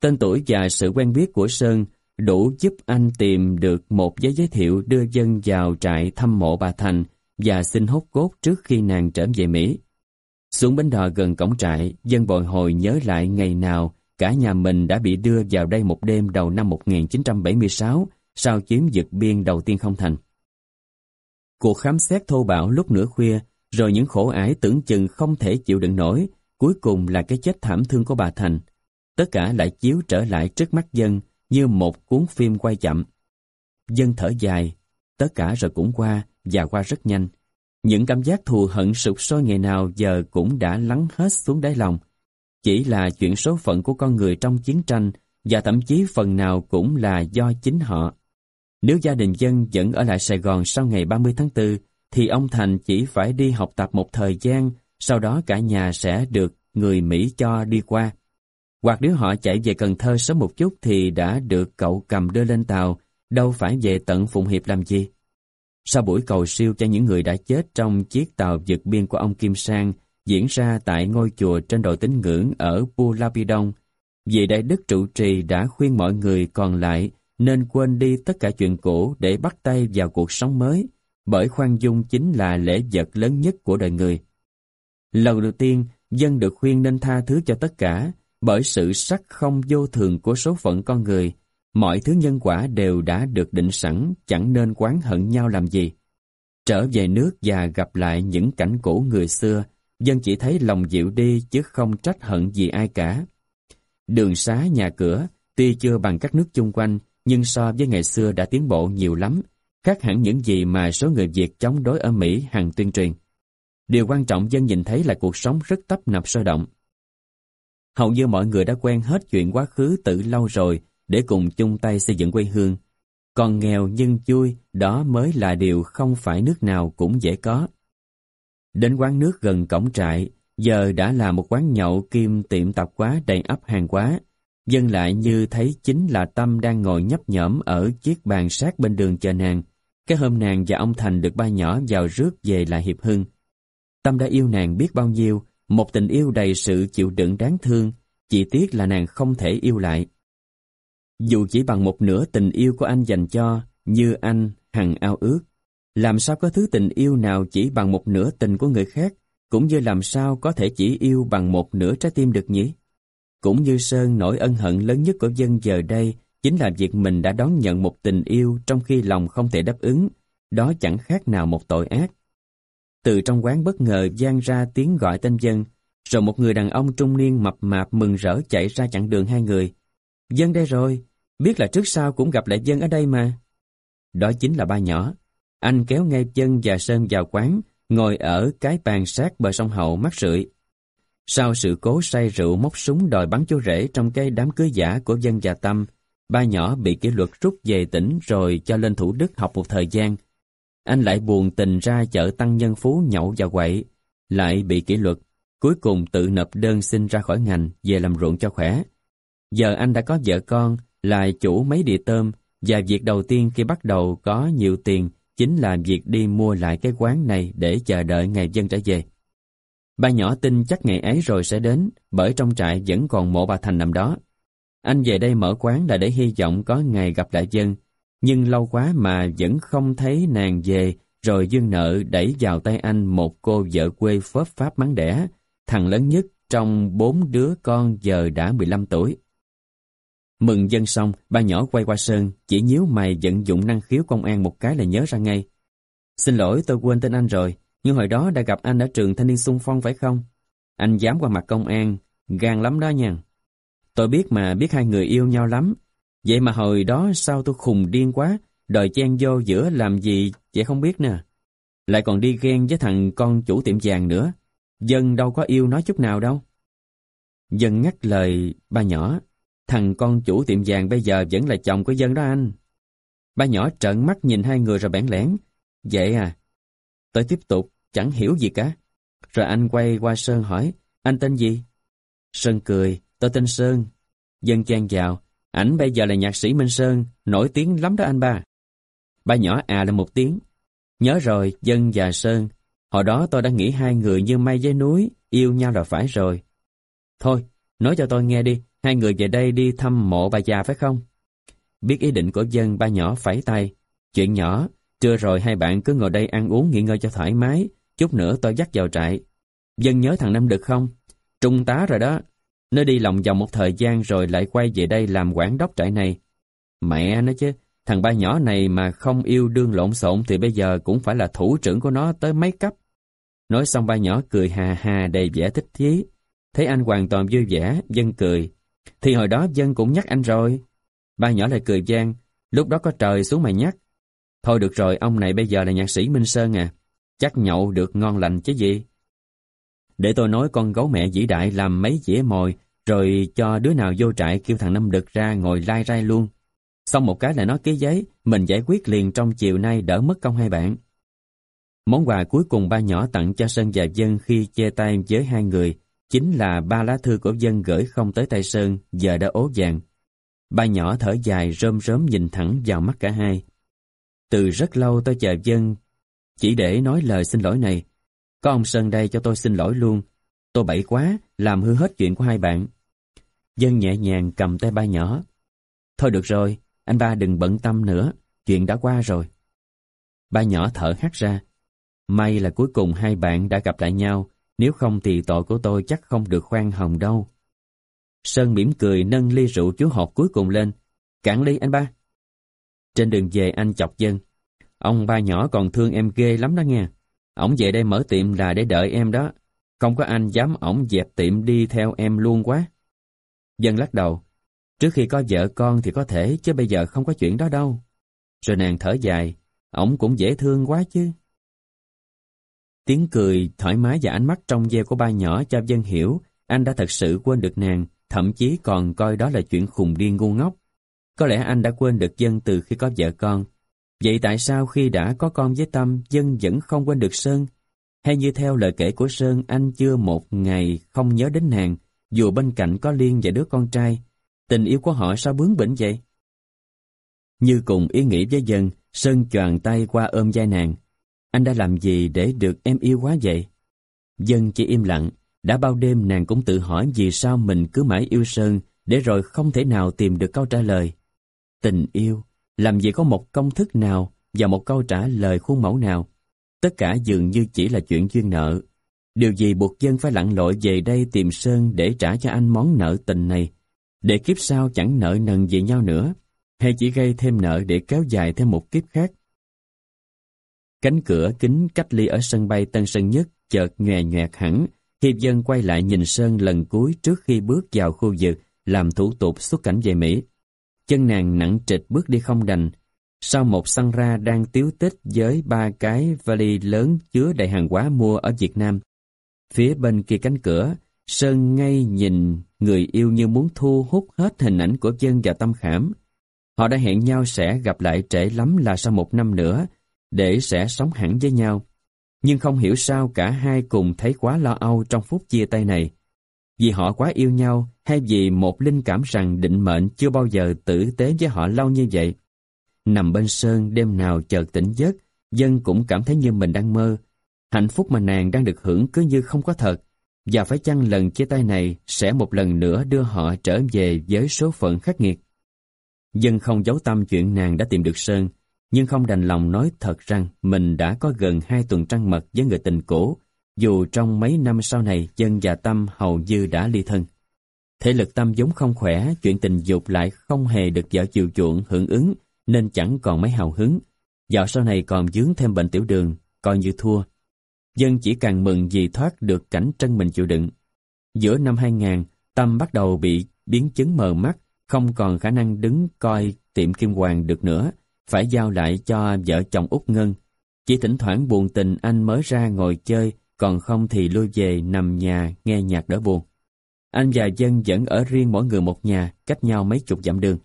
Tên tuổi và sự quen biết của Sơn đủ giúp anh tìm được một giấy giới thiệu đưa dân vào trại thăm mộ bà Thành và xin hốt cốt trước khi nàng trở về Mỹ. Xuống bến đò gần cổng trại, dân bồi hồi nhớ lại ngày nào cả nhà mình đã bị đưa vào đây một đêm đầu năm 1976 sau chiếm vượt biên đầu tiên không thành. Cuộc khám xét thô bạo lúc nửa khuya, rồi những khổ ải tưởng chừng không thể chịu đựng nổi, cuối cùng là cái chết thảm thương của bà Thành. Tất cả lại chiếu trở lại trước mắt dân như một cuốn phim quay chậm. Dân thở dài, tất cả rồi cũng qua, và qua rất nhanh. Những cảm giác thù hận sụp sôi ngày nào giờ cũng đã lắng hết xuống đáy lòng. Chỉ là chuyện số phận của con người trong chiến tranh và thậm chí phần nào cũng là do chính họ. Nếu gia đình dân vẫn ở lại Sài Gòn sau ngày 30 tháng 4, thì ông Thành chỉ phải đi học tập một thời gian, sau đó cả nhà sẽ được người Mỹ cho đi qua. Hoặc nếu họ chạy về Cần Thơ sớm một chút thì đã được cậu cầm đưa lên tàu, đâu phải về tận Phụng Hiệp làm gì. Sau buổi cầu siêu cho những người đã chết trong chiếc tàu vượt biên của ông Kim Sang diễn ra tại ngôi chùa trên đồi tín ngưỡng ở Pulapidong, vị đại đức trụ trì đã khuyên mọi người còn lại nên quên đi tất cả chuyện cũ để bắt tay vào cuộc sống mới, bởi khoan dung chính là lễ vật lớn nhất của đời người. Lần đầu tiên, dân được khuyên nên tha thứ cho tất cả, bởi sự sắc không vô thường của số phận con người, mọi thứ nhân quả đều đã được định sẵn, chẳng nên quán hận nhau làm gì. Trở về nước và gặp lại những cảnh cũ người xưa, dân chỉ thấy lòng dịu đi chứ không trách hận gì ai cả. Đường xá nhà cửa, tuy chưa bằng các nước chung quanh, nhưng so với ngày xưa đã tiến bộ nhiều lắm, khác hẳn những gì mà số người Việt chống đối ở Mỹ hằng tuyên truyền. Điều quan trọng dân nhìn thấy là cuộc sống rất tấp nập sôi động. Hầu như mọi người đã quen hết chuyện quá khứ từ lâu rồi để cùng chung tay xây dựng quê hương. Còn nghèo nhưng vui, đó mới là điều không phải nước nào cũng dễ có. Đến quán nước gần cổng trại, giờ đã là một quán nhậu kim tiệm tạp quá đầy ấp hàng quá. Dân lại như thấy chính là Tâm đang ngồi nhấp nhõm ở chiếc bàn sát bên đường chờ nàng. Cái hôm nàng và ông Thành được ba nhỏ vào rước về là Hiệp Hưng. Tâm đã yêu nàng biết bao nhiêu, một tình yêu đầy sự chịu đựng đáng thương, chỉ tiếc là nàng không thể yêu lại. Dù chỉ bằng một nửa tình yêu của anh dành cho, như anh hằng ao ước, làm sao có thứ tình yêu nào chỉ bằng một nửa tình của người khác, cũng như làm sao có thể chỉ yêu bằng một nửa trái tim được nhỉ? Cũng như Sơn nỗi ân hận lớn nhất của dân giờ đây chính là việc mình đã đón nhận một tình yêu trong khi lòng không thể đáp ứng, đó chẳng khác nào một tội ác. Từ trong quán bất ngờ gian ra tiếng gọi tên dân, rồi một người đàn ông trung niên mập mạp mừng rỡ chạy ra chặn đường hai người. Dân đây rồi, biết là trước sau cũng gặp lại dân ở đây mà. Đó chính là ba nhỏ. Anh kéo ngay dân và Sơn vào quán, ngồi ở cái bàn sát bờ sông Hậu mắt rượi. Sau sự cố say rượu móc súng đòi bắn chú rể trong cái đám cưới giả của dân và Tâm, ba nhỏ bị kỷ luật rút về tỉnh rồi cho lên Thủ Đức học một thời gian. Anh lại buồn tình ra chợ Tăng Nhân Phú nhậu và quậy, lại bị kỷ luật, cuối cùng tự nộp đơn xin ra khỏi ngành về làm ruộng cho khỏe. Giờ anh đã có vợ con, là chủ mấy địa tôm, và việc đầu tiên khi bắt đầu có nhiều tiền chính là việc đi mua lại cái quán này để chờ đợi ngày dân trở về. Ba nhỏ tin chắc ngày ấy rồi sẽ đến, bởi trong trại vẫn còn mộ bà Thành nằm đó. Anh về đây mở quán là để hy vọng có ngày gặp lại dân, nhưng lâu quá mà vẫn không thấy nàng về, rồi dương nợ đẩy vào tay anh một cô vợ quê phớp pháp mắng đẻ, thằng lớn nhất trong bốn đứa con giờ đã 15 tuổi. Mừng dân xong, ba nhỏ quay qua Sơn, chỉ nhíu mày vận dụng năng khiếu công an một cái là nhớ ra ngay. Xin lỗi tôi quên tên anh rồi, nhưng hồi đó đã gặp anh ở trường thanh niên sung phong phải không? Anh dám qua mặt công an, gan lắm đó nha. Tôi biết mà biết hai người yêu nhau lắm. Vậy mà hồi đó sao tôi khùng điên quá, đòi chen vô giữa làm gì vậy không biết nè. Lại còn đi ghen với thằng con chủ tiệm vàng nữa. Dân đâu có yêu nói chút nào đâu. Dân ngắt lời ba nhỏ, thằng con chủ tiệm vàng bây giờ vẫn là chồng của dân đó anh. Ba nhỏ trợn mắt nhìn hai người rồi bẽn lẽn. Vậy à? Tôi tiếp tục, chẳng hiểu gì cả. Rồi anh quay qua Sơn hỏi, anh tên gì? Sơn cười, tôi tên Sơn. Dân chan vào, ảnh bây giờ là nhạc sĩ Minh Sơn, nổi tiếng lắm đó anh ba. Ba nhỏ à là một tiếng. Nhớ rồi, Dân và Sơn. Hồi đó tôi đã nghĩ hai người như mây với núi, yêu nhau là phải rồi. Thôi, nói cho tôi nghe đi, hai người về đây đi thăm mộ bà già phải không? Biết ý định của Dân, ba nhỏ phẩy tay. Chuyện nhỏ, trưa rồi hai bạn cứ ngồi đây ăn uống nghỉ ngơi cho thoải mái, chút nữa tôi dắt vào trại. Dân nhớ thằng Năm được không? Trung tá rồi đó. Nó đi lòng vòng một thời gian rồi lại quay về đây làm quản đốc trại này. Mẹ nó chứ, thằng ba nhỏ này mà không yêu đương lộn xộn thì bây giờ cũng phải là thủ trưởng của nó tới mấy cấp. Nói xong ba nhỏ cười hà hà đầy vẻ thích thí. Thấy anh hoàn toàn vui vẻ, dân cười. Thì hồi đó dân cũng nhắc anh rồi. Ba nhỏ lại cười gian, lúc đó có trời xuống mà nhắc. Thôi được rồi, ông này bây giờ là nhạc sĩ Minh Sơn à. Chắc nhậu được ngon lành chứ gì. Để tôi nói con gấu mẹ vĩ đại làm mấy dĩa mồi, rồi cho đứa nào vô trại kêu thằng Năm Đực ra ngồi lai rai luôn. Xong một cái là nó ký giấy, mình giải quyết liền trong chiều nay đỡ mất công hai bạn. Món quà cuối cùng ba nhỏ tặng cho Sơn và Dân khi chia tay với hai người chính là ba lá thư của Dân gửi không tới tay Sơn, giờ đã ố vàng. Ba nhỏ thở dài rơm rớm nhìn thẳng vào mắt cả hai. Từ rất lâu tôi chờ Dân chỉ để nói lời xin lỗi này. Có ông Sơn đây cho tôi xin lỗi luôn. Tôi bậy quá, làm hư hết chuyện của hai bạn. Dân nhẹ nhàng cầm tay ba nhỏ. Thôi được rồi, anh ba đừng bận tâm nữa, chuyện đã qua rồi. Ba nhỏ thở hắt ra. May là cuối cùng hai bạn đã gặp lại nhau, nếu không thì tội của tôi chắc không được khoan hồng đâu. Sơn mỉm cười nâng ly rượu chú hộp cuối cùng lên. Cạn ly anh ba. Trên đường về anh chọc dân. Ông ba nhỏ còn thương em ghê lắm đó nghe. Ổng về đây mở tiệm là để đợi em đó. Không có anh dám ổng dẹp tiệm đi theo em luôn quá. Dân lắc đầu. Trước khi có vợ con thì có thể, chứ bây giờ không có chuyện đó đâu. Rồi nàng thở dài. Ổng cũng dễ thương quá chứ. Tiếng cười, thoải mái và ánh mắt trong ve của ba nhỏ cho dân hiểu anh đã thật sự quên được nàng, thậm chí còn coi đó là chuyện khùng điên ngu ngốc. Có lẽ anh đã quên được dân từ khi có vợ con. Vậy tại sao khi đã có con với Tâm, dân vẫn không quên được Sơn? Hay như theo lời kể của Sơn, anh chưa một ngày không nhớ đến nàng, dù bên cạnh có Liên và đứa con trai. Tình yêu của họ sao bướng bỉnh vậy? Như cùng ý nghĩ với dân, Sơn choàng tay qua ôm vai nàng. Anh đã làm gì để được em yêu quá vậy? Dân chỉ im lặng, đã bao đêm nàng cũng tự hỏi vì sao mình cứ mãi yêu Sơn, để rồi không thể nào tìm được câu trả lời. tình yêu, làm gì có một công thức nào và một câu trả lời khuôn mẫu nào. Tất cả dường như chỉ là chuyện duyên nợ. Điều gì buộc dân phải lặn lội về đây tìm Sơn để trả cho anh món nợ tình này, để kiếp sau chẳng nợ nần gì nhau nữa, hay chỉ gây thêm nợ để kéo dài thêm một kiếp khác. Cánh cửa kính cách ly ở sân bay Tân Sơn Nhất chợt nhòe nhòe hẳn, Hiệp dân quay lại nhìn Sơn lần cuối trước khi bước vào khu vực làm thủ tục xuất cảnh về Mỹ. Chân nàng nặng trịch bước đi không đành. Sau một xăng ra đang tiếu tích với ba cái vali lớn chứa đầy hàng hóa mua ở Việt Nam. Phía bên kia cánh cửa, Sơn ngay nhìn người yêu như muốn thu hút hết hình ảnh của dân và tâm khảm. Họ đã hẹn nhau sẽ gặp lại trễ lắm là sau một năm nữa, để sẽ sống hẳn với nhau. Nhưng không hiểu sao cả hai cùng thấy quá lo âu trong phút chia tay này. Vì họ quá yêu nhau hay vì một linh cảm rằng định mệnh chưa bao giờ tử tế với họ lâu như vậy. Nằm bên sơn đêm nào chợt tỉnh giấc, dân cũng cảm thấy như mình đang mơ. Hạnh phúc mà nàng đang được hưởng cứ như không có thật. Và phải chăng lần chia tay này sẽ một lần nữa đưa họ trở về với số phận khắc nghiệt. Dân không giấu tâm chuyện nàng đã tìm được Sơn, nhưng không đành lòng nói thật rằng mình đã có gần hai tuần trăng mật với người tình cũ, dù trong mấy năm sau này chân và tâm hầu như đã ly thân. Thể lực tâm vốn không khỏe, chuyện tình dục lại không hề được vợ chiều chuộng hưởng ứng, nên chẳng còn mấy hào hứng. Dạo sau này còn dướng thêm bệnh tiểu đường, coi như thua. Dân chỉ càng mừng vì thoát được cảnh trân mình chịu đựng. Giữa năm 2000, Tâm bắt đầu bị biến chứng mờ mắt, không còn khả năng đứng coi tiệm kim hoàng được nữa, phải giao lại cho vợ chồng út Ngân. Chỉ thỉnh thoảng buồn tình anh mới ra ngồi chơi, còn không thì lui về nằm nhà nghe nhạc đỡ buồn. Anh và dân vẫn ở riêng mỗi người một nhà, cách nhau mấy chục dặm đường.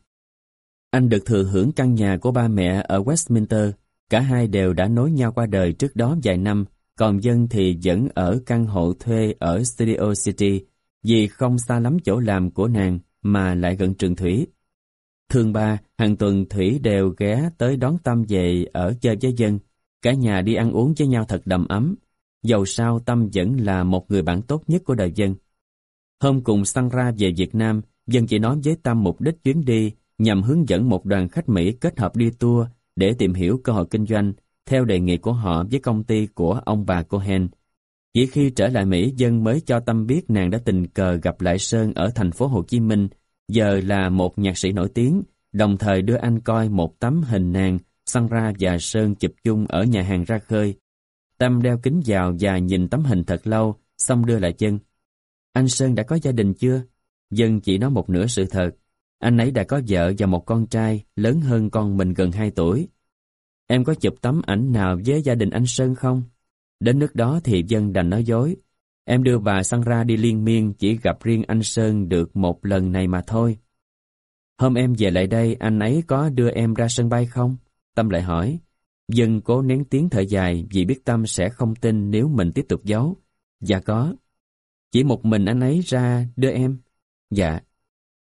Anh được thừa hưởng căn nhà của ba mẹ ở Westminster, cả hai đều đã nối nhau qua đời trước đó vài năm, còn dân thì vẫn ở căn hộ thuê ở Studio City, vì không xa lắm chỗ làm của nàng mà lại gần trường thủy. Thường ba, hàng tuần Thủy đều ghé tới đón Tâm về ở chơi với dân. Cả nhà đi ăn uống với nhau thật đầm ấm. Dầu sao Tâm vẫn là một người bạn tốt nhất của đời dân. Hôm cùng săn ra về Việt Nam, dân chỉ nói với Tâm mục đích chuyến đi nhằm hướng dẫn một đoàn khách Mỹ kết hợp đi tour để tìm hiểu cơ hội kinh doanh theo đề nghị của họ với công ty của ông bà Cohen. Chỉ khi trở lại Mỹ, dân mới cho Tâm biết nàng đã tình cờ gặp lại Sơn ở thành phố Hồ Chí Minh giờ là một nhạc sĩ nổi tiếng, đồng thời đưa anh coi một tấm hình nàng, Sandra và Sơn chụp chung ở nhà hàng ra khơi. Tâm đeo kính vào và nhìn tấm hình thật lâu, xong đưa lại chân. Anh Sơn đã có gia đình chưa? Dân chỉ nói một nửa sự thật. Anh ấy đã có vợ và một con trai, lớn hơn con mình gần 2 tuổi. Em có chụp tấm ảnh nào với gia đình anh Sơn không? Đến nước đó thì dân đành nói dối, Em đưa bà sang ra đi liên miên chỉ gặp riêng anh Sơn được một lần này mà thôi. Hôm em về lại đây, anh ấy có đưa em ra sân bay không? Tâm lại hỏi. Dân cố nén tiếng thở dài vì biết Tâm sẽ không tin nếu mình tiếp tục giấu. Dạ có. Chỉ một mình anh ấy ra đưa em. Dạ.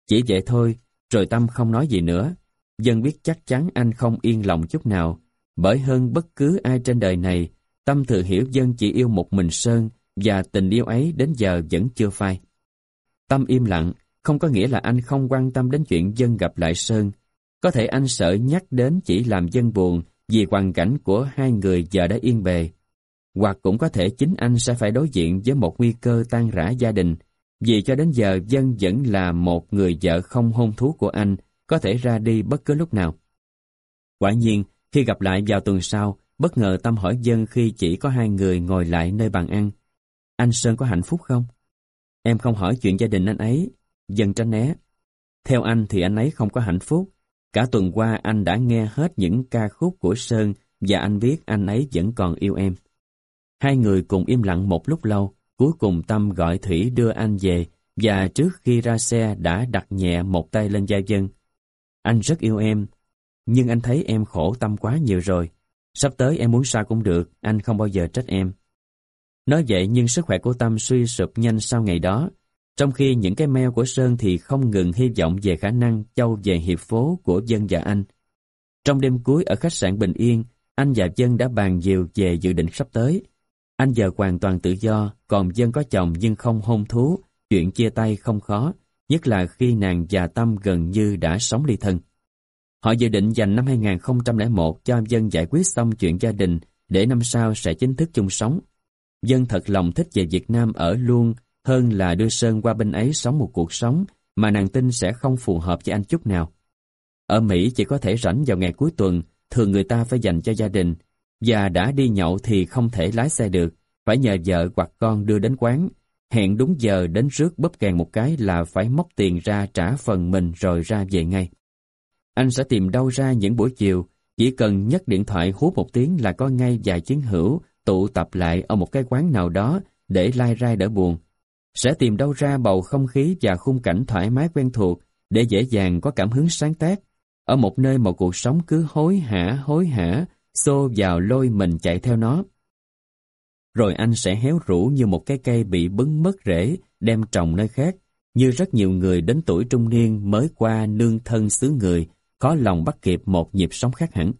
Chỉ vậy thôi, rồi Tâm không nói gì nữa. Dân biết chắc chắn anh không yên lòng chút nào. Bởi hơn bất cứ ai trên đời này, Tâm thừa hiểu Dân chỉ yêu một mình Sơn và tình yêu ấy đến giờ vẫn chưa phai. Tâm im lặng, không có nghĩa là anh không quan tâm đến chuyện dân gặp lại Sơn. Có thể anh sợ nhắc đến chỉ làm dân buồn vì hoàn cảnh của hai người giờ đã yên bề. Hoặc cũng có thể chính anh sẽ phải đối diện với một nguy cơ tan rã gia đình, vì cho đến giờ dân vẫn là một người vợ không hôn thú của anh, có thể ra đi bất cứ lúc nào. Quả nhiên, khi gặp lại vào tuần sau, bất ngờ Tâm hỏi dân khi chỉ có hai người ngồi lại nơi bàn ăn. Anh Sơn có hạnh phúc không? Em không hỏi chuyện gia đình anh ấy, dần tránh né. Theo anh thì anh ấy không có hạnh phúc. Cả tuần qua anh đã nghe hết những ca khúc của Sơn và anh biết anh ấy vẫn còn yêu em. Hai người cùng im lặng một lúc lâu, cuối cùng Tâm gọi Thủy đưa anh về và trước khi ra xe đã đặt nhẹ một tay lên da dân. Anh rất yêu em, nhưng anh thấy em khổ tâm quá nhiều rồi. Sắp tới em muốn sao cũng được, anh không bao giờ trách em. Nói vậy nhưng sức khỏe của Tâm suy sụp nhanh sau ngày đó, trong khi những cái mail của Sơn thì không ngừng hy vọng về khả năng châu về hiệp phố của Dân và anh. Trong đêm cuối ở khách sạn Bình Yên, anh và Dân đã bàn nhiều về dự định sắp tới. Anh giờ hoàn toàn tự do, còn Dân có chồng nhưng không hôn thú, chuyện chia tay không khó, nhất là khi nàng và Tâm gần như đã sống ly thân. Họ dự định dành năm 2001 cho dân giải quyết xong chuyện gia đình để năm sau sẽ chính thức chung sống. Dân thật lòng thích về Việt Nam ở luôn hơn là đưa Sơn qua bên ấy sống một cuộc sống mà nàng tin sẽ không phù hợp với anh chút nào. Ở Mỹ chỉ có thể rảnh vào ngày cuối tuần, thường người ta phải dành cho gia đình, và đã đi nhậu thì không thể lái xe được, phải nhờ vợ hoặc con đưa đến quán. Hẹn đúng giờ đến rước bóp kèn một cái là phải móc tiền ra trả phần mình rồi ra về ngay. Anh sẽ tìm đâu ra những buổi chiều, chỉ cần nhấc điện thoại hú một tiếng là có ngay vài chiến hữu tụ tập lại ở một cái quán nào đó để lai rai đỡ buồn. Sẽ tìm đâu ra bầu không khí và khung cảnh thoải mái quen thuộc để dễ dàng có cảm hứng sáng tác. Ở một nơi mà cuộc sống cứ hối hả hối hả, xô vào lôi mình chạy theo nó. Rồi anh sẽ héo rũ như một cái cây bị bứng mất rễ, đem trồng nơi khác, như rất nhiều người đến tuổi trung niên mới qua nương thân xứ người, có lòng bắt kịp một nhịp sống khác hẳn.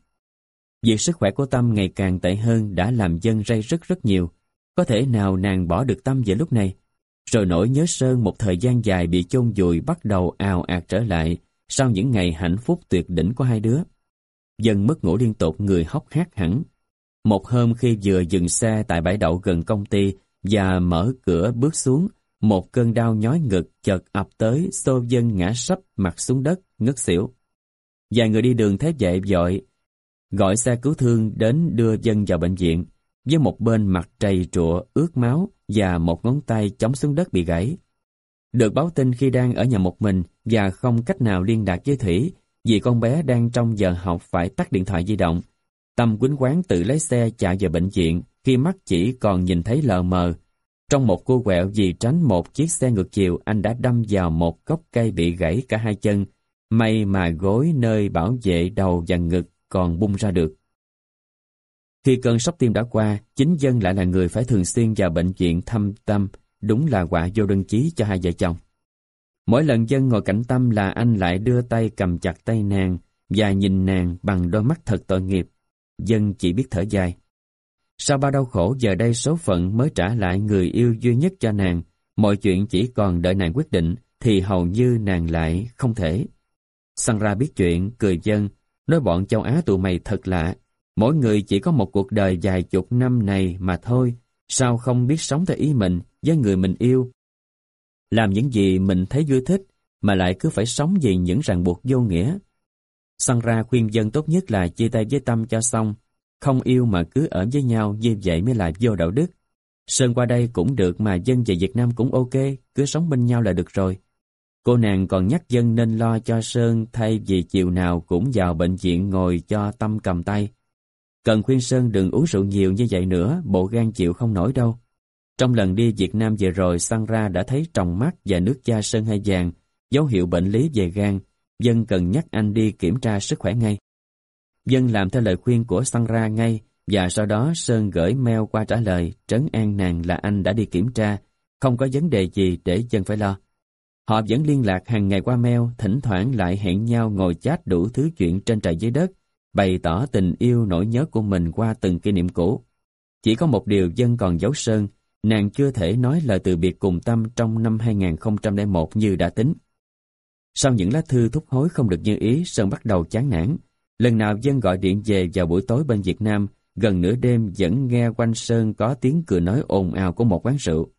Việc sức khỏe của Tâm ngày càng tệ hơn đã làm dân ray rất rất nhiều. Có thể nào nàng bỏ được Tâm về lúc này? Rồi nỗi nhớ Sơn một thời gian dài bị chôn vùi bắt đầu ào ạt trở lại sau những ngày hạnh phúc tuyệt đỉnh của hai đứa. Dân mất ngủ liên tục người hóc hát hẳn. Một hôm khi vừa dừng xe tại bãi đậu gần công ty và mở cửa bước xuống, một cơn đau nhói ngực chợt ập tới xô dân ngã sấp mặt xuống đất, ngất xỉu. Vài người đi đường thấy vậy dội, gọi xe cứu thương đến đưa dân vào bệnh viện, với một bên mặt trầy trụa, ướt máu và một ngón tay chống xuống đất bị gãy. Được báo tin khi đang ở nhà một mình và không cách nào liên lạc với Thủy vì con bé đang trong giờ học phải tắt điện thoại di động. Tâm quýnh quán tự lấy xe chạy vào bệnh viện khi mắt chỉ còn nhìn thấy lờ mờ. Trong một cô quẹo vì tránh một chiếc xe ngược chiều anh đã đâm vào một gốc cây bị gãy cả hai chân. May mà gối nơi bảo vệ đầu và ngực còn bung ra được. Khi cơn sốc tim đã qua, chính dân lại là người phải thường xuyên vào bệnh viện thăm tâm, đúng là quả vô đơn chí cho hai vợ chồng. Mỗi lần dân ngồi cạnh tâm là anh lại đưa tay cầm chặt tay nàng và nhìn nàng bằng đôi mắt thật tội nghiệp. Dân chỉ biết thở dài. Sau bao đau khổ giờ đây số phận mới trả lại người yêu duy nhất cho nàng, mọi chuyện chỉ còn đợi nàng quyết định thì hầu như nàng lại không thể. Sang ra biết chuyện, cười dân, nói bọn châu Á tụi mày thật lạ, mỗi người chỉ có một cuộc đời dài chục năm này mà thôi, sao không biết sống theo ý mình với người mình yêu làm những gì mình thấy vui thích, mà lại cứ phải sống vì những ràng buộc vô nghĩa. Săn ra khuyên dân tốt nhất là chia tay với Tâm cho xong, không yêu mà cứ ở với nhau như vậy mới là vô đạo đức. Sơn qua đây cũng được mà dân về Việt Nam cũng ok, cứ sống bên nhau là được rồi. Cô nàng còn nhắc dân nên lo cho Sơn thay vì chiều nào cũng vào bệnh viện ngồi cho Tâm cầm tay. Cần khuyên Sơn đừng uống rượu nhiều như vậy nữa, bộ gan chịu không nổi đâu. Trong lần đi Việt Nam về rồi, Sandra đã thấy tròng mắt và nước da sơn hay vàng, dấu hiệu bệnh lý về gan. Dân cần nhắc anh đi kiểm tra sức khỏe ngay. Dân làm theo lời khuyên của Sandra ngay, và sau đó Sơn gửi mail qua trả lời, trấn an nàng là anh đã đi kiểm tra, không có vấn đề gì để dân phải lo. Họ vẫn liên lạc hàng ngày qua mail, thỉnh thoảng lại hẹn nhau ngồi chat đủ thứ chuyện trên trời dưới đất, bày tỏ tình yêu nỗi nhớ của mình qua từng kỷ niệm cũ. Chỉ có một điều dân còn giấu Sơn, nàng chưa thể nói lời từ biệt cùng Tâm trong năm 2001 như đã tính. Sau những lá thư thúc hối không được như ý, Sơn bắt đầu chán nản. Lần nào dân gọi điện về vào buổi tối bên Việt Nam, gần nửa đêm vẫn nghe quanh Sơn có tiếng cười nói ồn ào của một quán rượu.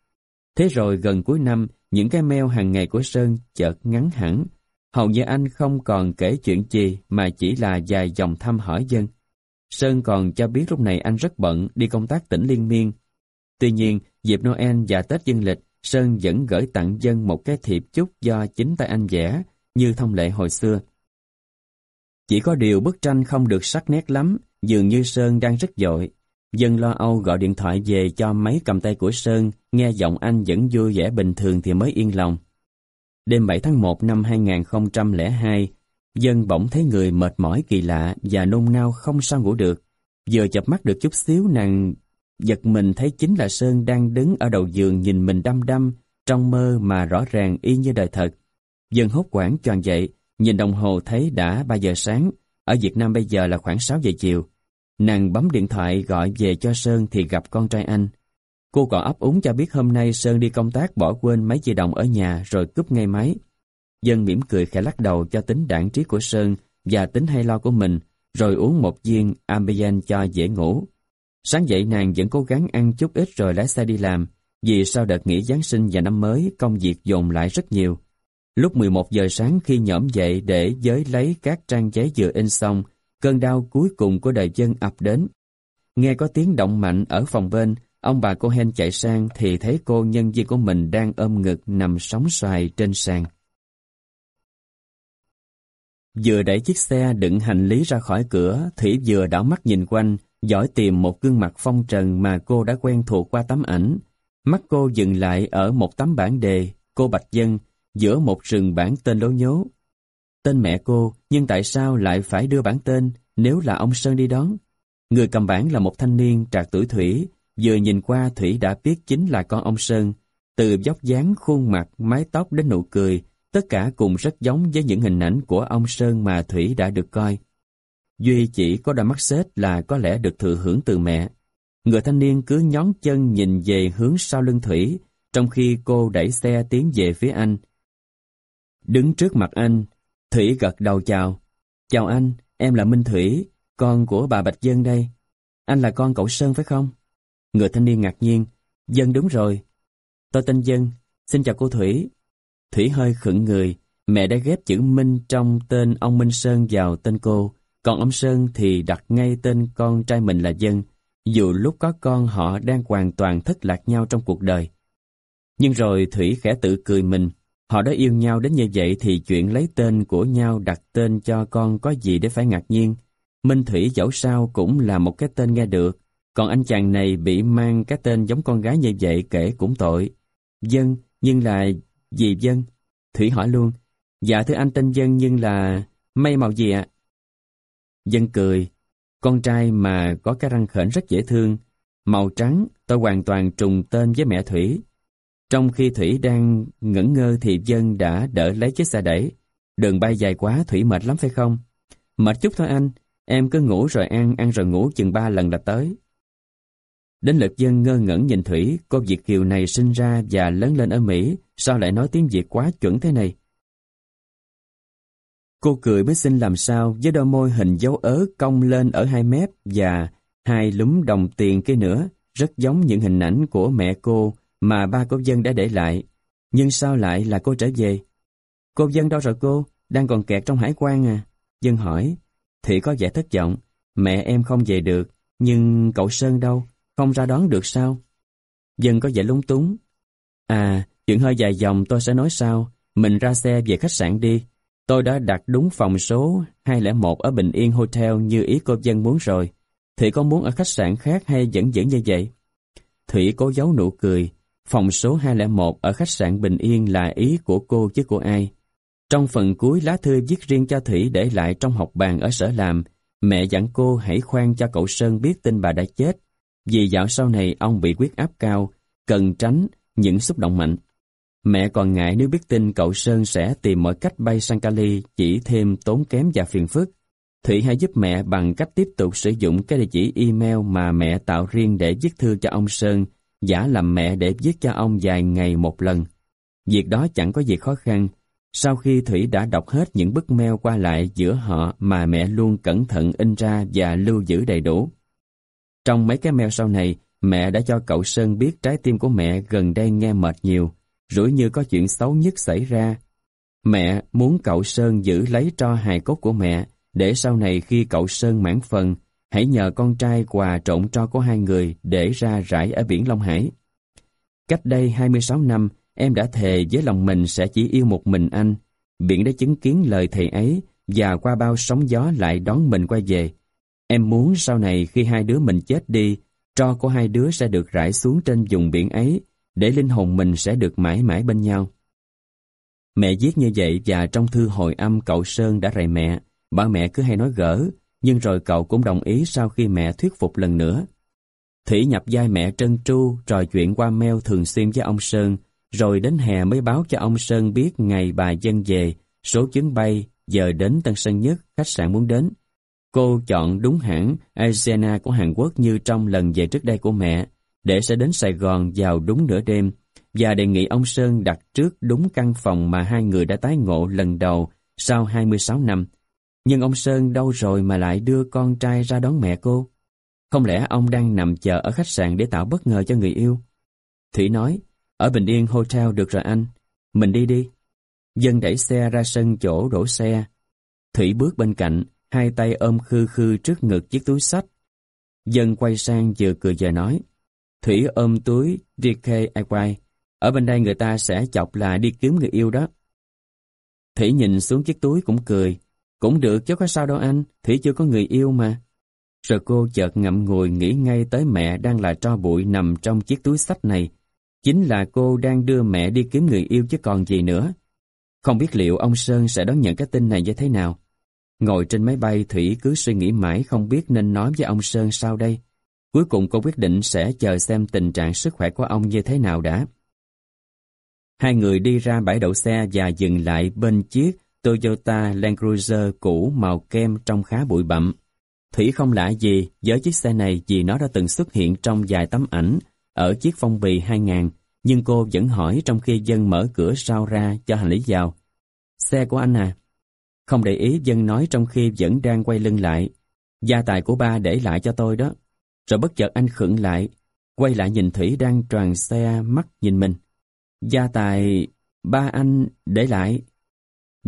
Thế rồi gần cuối năm, những cái mail hàng ngày của Sơn chợt ngắn hẳn. Hầu như anh không còn kể chuyện gì mà chỉ là vài dòng thăm hỏi dân. Sơn còn cho biết lúc này anh rất bận đi công tác tỉnh Liên Miên. Tuy nhiên, Dịp Noel và Tết dương lịch, Sơn vẫn gửi tặng dân một cái thiệp chúc do chính tay anh vẽ, như thông lệ hồi xưa. Chỉ có điều bức tranh không được sắc nét lắm, dường như Sơn đang rất dội. Dân lo âu gọi điện thoại về cho máy cầm tay của Sơn, nghe giọng anh vẫn vui vẻ bình thường thì mới yên lòng. Đêm 7 tháng 1 năm 2002, Dân bỗng thấy người mệt mỏi kỳ lạ và nôn nao không sao ngủ được. Vừa chập mắt được chút xíu nàng Giật mình thấy chính là Sơn đang đứng ở đầu giường nhìn mình đăm đăm, trong mơ mà rõ ràng y như đời thật. Dân hốt quảng choàng dậy, nhìn đồng hồ thấy đã 3 giờ sáng, ở Việt Nam bây giờ là khoảng 6 giờ chiều. Nàng bấm điện thoại gọi về cho Sơn thì gặp con trai anh. Cô còn ấp úng cho biết hôm nay Sơn đi công tác bỏ quên máy di động ở nhà rồi cúp ngay máy. Dân mỉm cười khẽ lắc đầu cho tính đảng trí của Sơn và tính hay lo của mình, rồi uống một viên Ambien cho dễ ngủ. Sáng dậy nàng vẫn cố gắng ăn chút ít rồi lái xe đi làm, vì sau đợt nghỉ Giáng sinh và năm mới, công việc dồn lại rất nhiều. Lúc 11 giờ sáng khi nhõm dậy để giới lấy các trang giấy vừa in xong, cơn đau cuối cùng của đời dân ập đến. Nghe có tiếng động mạnh ở phòng bên, ông bà cô Hen chạy sang thì thấy cô nhân viên của mình đang ôm ngực nằm sóng xoài trên sàn. Vừa đẩy chiếc xe đựng hành lý ra khỏi cửa, Thủy vừa đảo mắt nhìn quanh, dõi tìm một gương mặt phong trần mà cô đã quen thuộc qua tấm ảnh. Mắt cô dừng lại ở một tấm bản đề, cô Bạch Dân, giữa một rừng bản tên lố nhố. Tên mẹ cô, nhưng tại sao lại phải đưa bản tên nếu là ông Sơn đi đón? Người cầm bản là một thanh niên trạc tuổi Thủy, vừa nhìn qua Thủy đã biết chính là con ông Sơn. Từ dốc dáng, khuôn mặt, mái tóc đến nụ cười, tất cả cùng rất giống với những hình ảnh của ông Sơn mà Thủy đã được coi. Duy chỉ có đôi mắt xếp là có lẽ được thừa hưởng từ mẹ. Người thanh niên cứ nhón chân nhìn về hướng sau lưng Thủy, trong khi cô đẩy xe tiến về phía anh. Đứng trước mặt anh, Thủy gật đầu chào. Chào anh, em là Minh Thủy, con của bà Bạch Dân đây. Anh là con cậu Sơn phải không? Người thanh niên ngạc nhiên. Dân đúng rồi. Tôi tên Dân, xin chào cô Thủy. Thủy hơi khựng người, mẹ đã ghép chữ Minh trong tên ông Minh Sơn vào tên cô, còn ông Sơn thì đặt ngay tên con trai mình là Dân, dù lúc có con họ đang hoàn toàn thất lạc nhau trong cuộc đời. Nhưng rồi Thủy khẽ tự cười mình, họ đã yêu nhau đến như vậy thì chuyện lấy tên của nhau đặt tên cho con có gì để phải ngạc nhiên. Minh Thủy dẫu sao cũng là một cái tên nghe được, còn anh chàng này bị mang cái tên giống con gái như vậy kể cũng tội. Dân, nhưng là gì Dân? Thủy hỏi luôn. Dạ thưa anh tên Dân nhưng là... Mây màu gì ạ? Dân cười. Con trai mà có cái răng khểnh rất dễ thương. Màu trắng, tôi hoàn toàn trùng tên với mẹ Thủy. Trong khi Thủy đang ngẩn ngơ thì Dân đã đỡ lấy chiếc xe đẩy. Đường bay dài quá, Thủy mệt lắm phải không? Mệt chút thôi anh. Em cứ ngủ rồi ăn, ăn rồi ngủ chừng ba lần là tới. Đến lượt dân ngơ ngẩn nhìn Thủy, cô Việt Kiều này sinh ra và lớn lên ở Mỹ, sao lại nói tiếng Việt quá chuẩn thế này? Cô cười mới xin làm sao với đôi môi hình dấu ớ cong lên ở hai mép và hai lúm đồng tiền kia nữa, rất giống những hình ảnh của mẹ cô mà ba cô dân đã để lại. Nhưng sao lại là cô trở về? Cô dân đâu rồi cô? Đang còn kẹt trong hải quan à? Dân hỏi. Thị có vẻ thất vọng. Mẹ em không về được, nhưng cậu Sơn đâu? Không ra đón được sao? Dân có vẻ lúng túng. À, chuyện hơi dài dòng tôi sẽ nói sau. Mình ra xe về khách sạn đi. Tôi đã đặt đúng phòng số 201 ở Bình Yên Hotel như ý cô dân muốn rồi. Thủy có muốn ở khách sạn khác hay vẫn giữ như vậy? Thủy cố giấu nụ cười. Phòng số 201 ở khách sạn Bình Yên là ý của cô chứ của ai. Trong phần cuối lá thư viết riêng cho Thủy để lại trong học bàn ở sở làm, mẹ dặn cô hãy khoan cho cậu Sơn biết tin bà đã chết vì dạo sau này ông bị huyết áp cao, cần tránh những xúc động mạnh. Mẹ còn ngại nếu biết tin cậu Sơn sẽ tìm mọi cách bay sang Cali chỉ thêm tốn kém và phiền phức. Thủy hãy giúp mẹ bằng cách tiếp tục sử dụng cái địa chỉ email mà mẹ tạo riêng để viết thư cho ông Sơn, giả làm mẹ để viết cho ông vài ngày một lần. Việc đó chẳng có gì khó khăn. Sau khi Thủy đã đọc hết những bức mail qua lại giữa họ mà mẹ luôn cẩn thận in ra và lưu giữ đầy đủ, trong mấy cái mail sau này, mẹ đã cho cậu Sơn biết trái tim của mẹ gần đây nghe mệt nhiều, rủi như có chuyện xấu nhất xảy ra. Mẹ muốn cậu Sơn giữ lấy cho hài cốt của mẹ, để sau này khi cậu Sơn mãn phần, hãy nhờ con trai quà trộn cho của hai người để ra rải ở biển Long Hải. Cách đây 26 năm, em đã thề với lòng mình sẽ chỉ yêu một mình anh. Biển đã chứng kiến lời thề ấy và qua bao sóng gió lại đón mình quay về. Em muốn sau này khi hai đứa mình chết đi, tro của hai đứa sẽ được rải xuống trên vùng biển ấy, để linh hồn mình sẽ được mãi mãi bên nhau. Mẹ viết như vậy và trong thư hồi âm cậu Sơn đã rầy mẹ, ba mẹ cứ hay nói gỡ, nhưng rồi cậu cũng đồng ý sau khi mẹ thuyết phục lần nữa. Thủy nhập vai mẹ trân tru, trò chuyện qua mail thường xuyên với ông Sơn, rồi đến hè mới báo cho ông Sơn biết ngày bà dân về, số chuyến bay, giờ đến Tân Sơn Nhất, khách sạn muốn đến. Cô chọn đúng hãng Asiana của Hàn Quốc như trong lần về trước đây của mẹ, để sẽ đến Sài Gòn vào đúng nửa đêm, và đề nghị ông Sơn đặt trước đúng căn phòng mà hai người đã tái ngộ lần đầu sau 26 năm. Nhưng ông Sơn đâu rồi mà lại đưa con trai ra đón mẹ cô? Không lẽ ông đang nằm chờ ở khách sạn để tạo bất ngờ cho người yêu? Thủy nói, ở Bình Yên Hotel được rồi anh, mình đi đi. Dân đẩy xe ra sân chỗ đổ xe. Thủy bước bên cạnh, hai tay ôm khư khư trước ngực chiếc túi sách. Dân quay sang vừa cười vừa nói, Thủy ôm túi DKIY, quay. Ở bên đây người ta sẽ chọc là đi kiếm người yêu đó. Thủy nhìn xuống chiếc túi cũng cười. Cũng được chứ có sao đâu anh, Thủy chưa có người yêu mà. Rồi cô chợt ngậm ngùi nghĩ ngay tới mẹ đang là tro bụi nằm trong chiếc túi sách này. Chính là cô đang đưa mẹ đi kiếm người yêu chứ còn gì nữa. Không biết liệu ông Sơn sẽ đón nhận cái tin này như thế nào. Ngồi trên máy bay Thủy cứ suy nghĩ mãi không biết nên nói với ông Sơn sao đây. Cuối cùng cô quyết định sẽ chờ xem tình trạng sức khỏe của ông như thế nào đã. Hai người đi ra bãi đậu xe và dừng lại bên chiếc Toyota Land Cruiser cũ màu kem trong khá bụi bặm. Thủy không lạ gì với chiếc xe này vì nó đã từng xuất hiện trong vài tấm ảnh ở chiếc phong bì 2000, nhưng cô vẫn hỏi trong khi dân mở cửa sau ra cho hành lý vào. Xe của anh à? Không để ý dân nói trong khi vẫn đang quay lưng lại. Gia tài của ba để lại cho tôi đó. Rồi bất chợt anh khựng lại, quay lại nhìn Thủy đang tròn xe mắt nhìn mình. Gia tài ba anh để lại.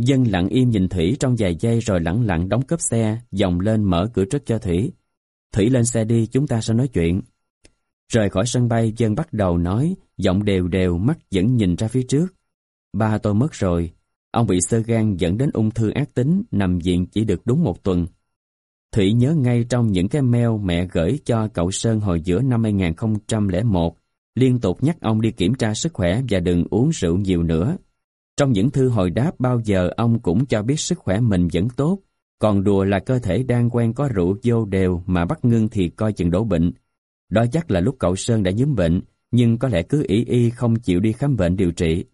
Dân lặng im nhìn Thủy trong vài giây rồi lặng lặng đóng cốp xe, dòng lên mở cửa trước cho Thủy. Thủy lên xe đi, chúng ta sẽ nói chuyện. Rời khỏi sân bay, Dân bắt đầu nói, giọng đều đều, mắt vẫn nhìn ra phía trước. Ba tôi mất rồi. Ông bị sơ gan dẫn đến ung thư ác tính, nằm viện chỉ được đúng một tuần. Thủy nhớ ngay trong những cái mail mẹ gửi cho cậu Sơn hồi giữa năm 2001, liên tục nhắc ông đi kiểm tra sức khỏe và đừng uống rượu nhiều nữa. Trong những thư hồi đáp bao giờ ông cũng cho biết sức khỏe mình vẫn tốt, còn đùa là cơ thể đang quen có rượu vô đều mà bắt ngưng thì coi chừng đổ bệnh. Đó chắc là lúc cậu Sơn đã nhúm bệnh, nhưng có lẽ cứ ý y không chịu đi khám bệnh điều trị.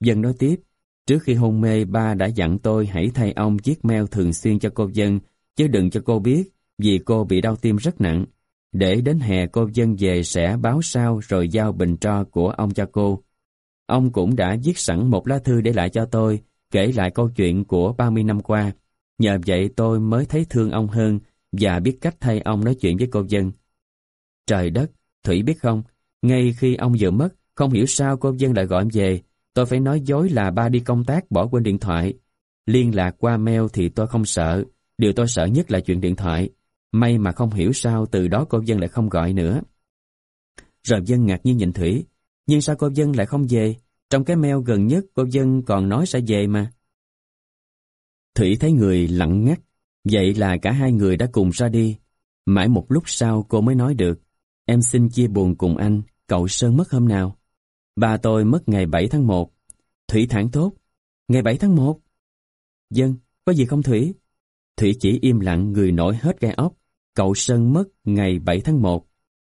Dân nói tiếp, trước khi hôn mê ba đã dặn tôi hãy thay ông chiếc mail thường xuyên cho cô dân, chứ đừng cho cô biết, vì cô bị đau tim rất nặng. Để đến hè cô dân về sẽ báo sao rồi giao bình tro của ông cho cô. Ông cũng đã viết sẵn một lá thư để lại cho tôi, kể lại câu chuyện của 30 năm qua. Nhờ vậy tôi mới thấy thương ông hơn và biết cách thay ông nói chuyện với cô dân. Trời đất, Thủy biết không, ngay khi ông vừa mất, không hiểu sao cô dân lại gọi em về, tôi phải nói dối là ba đi công tác bỏ quên điện thoại. Liên lạc qua mail thì tôi không sợ, điều tôi sợ nhất là chuyện điện thoại. May mà không hiểu sao từ đó cô dân lại không gọi nữa. Rồi dân ngạc nhiên nhìn Thủy, nhưng sao cô dân lại không về? Trong cái mail gần nhất cô dân còn nói sẽ về mà. Thủy thấy người lặng ngắt, vậy là cả hai người đã cùng ra đi. Mãi một lúc sau cô mới nói được, em xin chia buồn cùng anh, cậu Sơn mất hôm nào? Bà tôi mất ngày 7 tháng 1. Thủy thẳng thốt, ngày 7 tháng 1? Dân, vâng, có gì không Thủy? Thủy chỉ im lặng người nổi hết gai ốc. Cậu Sơn mất ngày 7 tháng 1.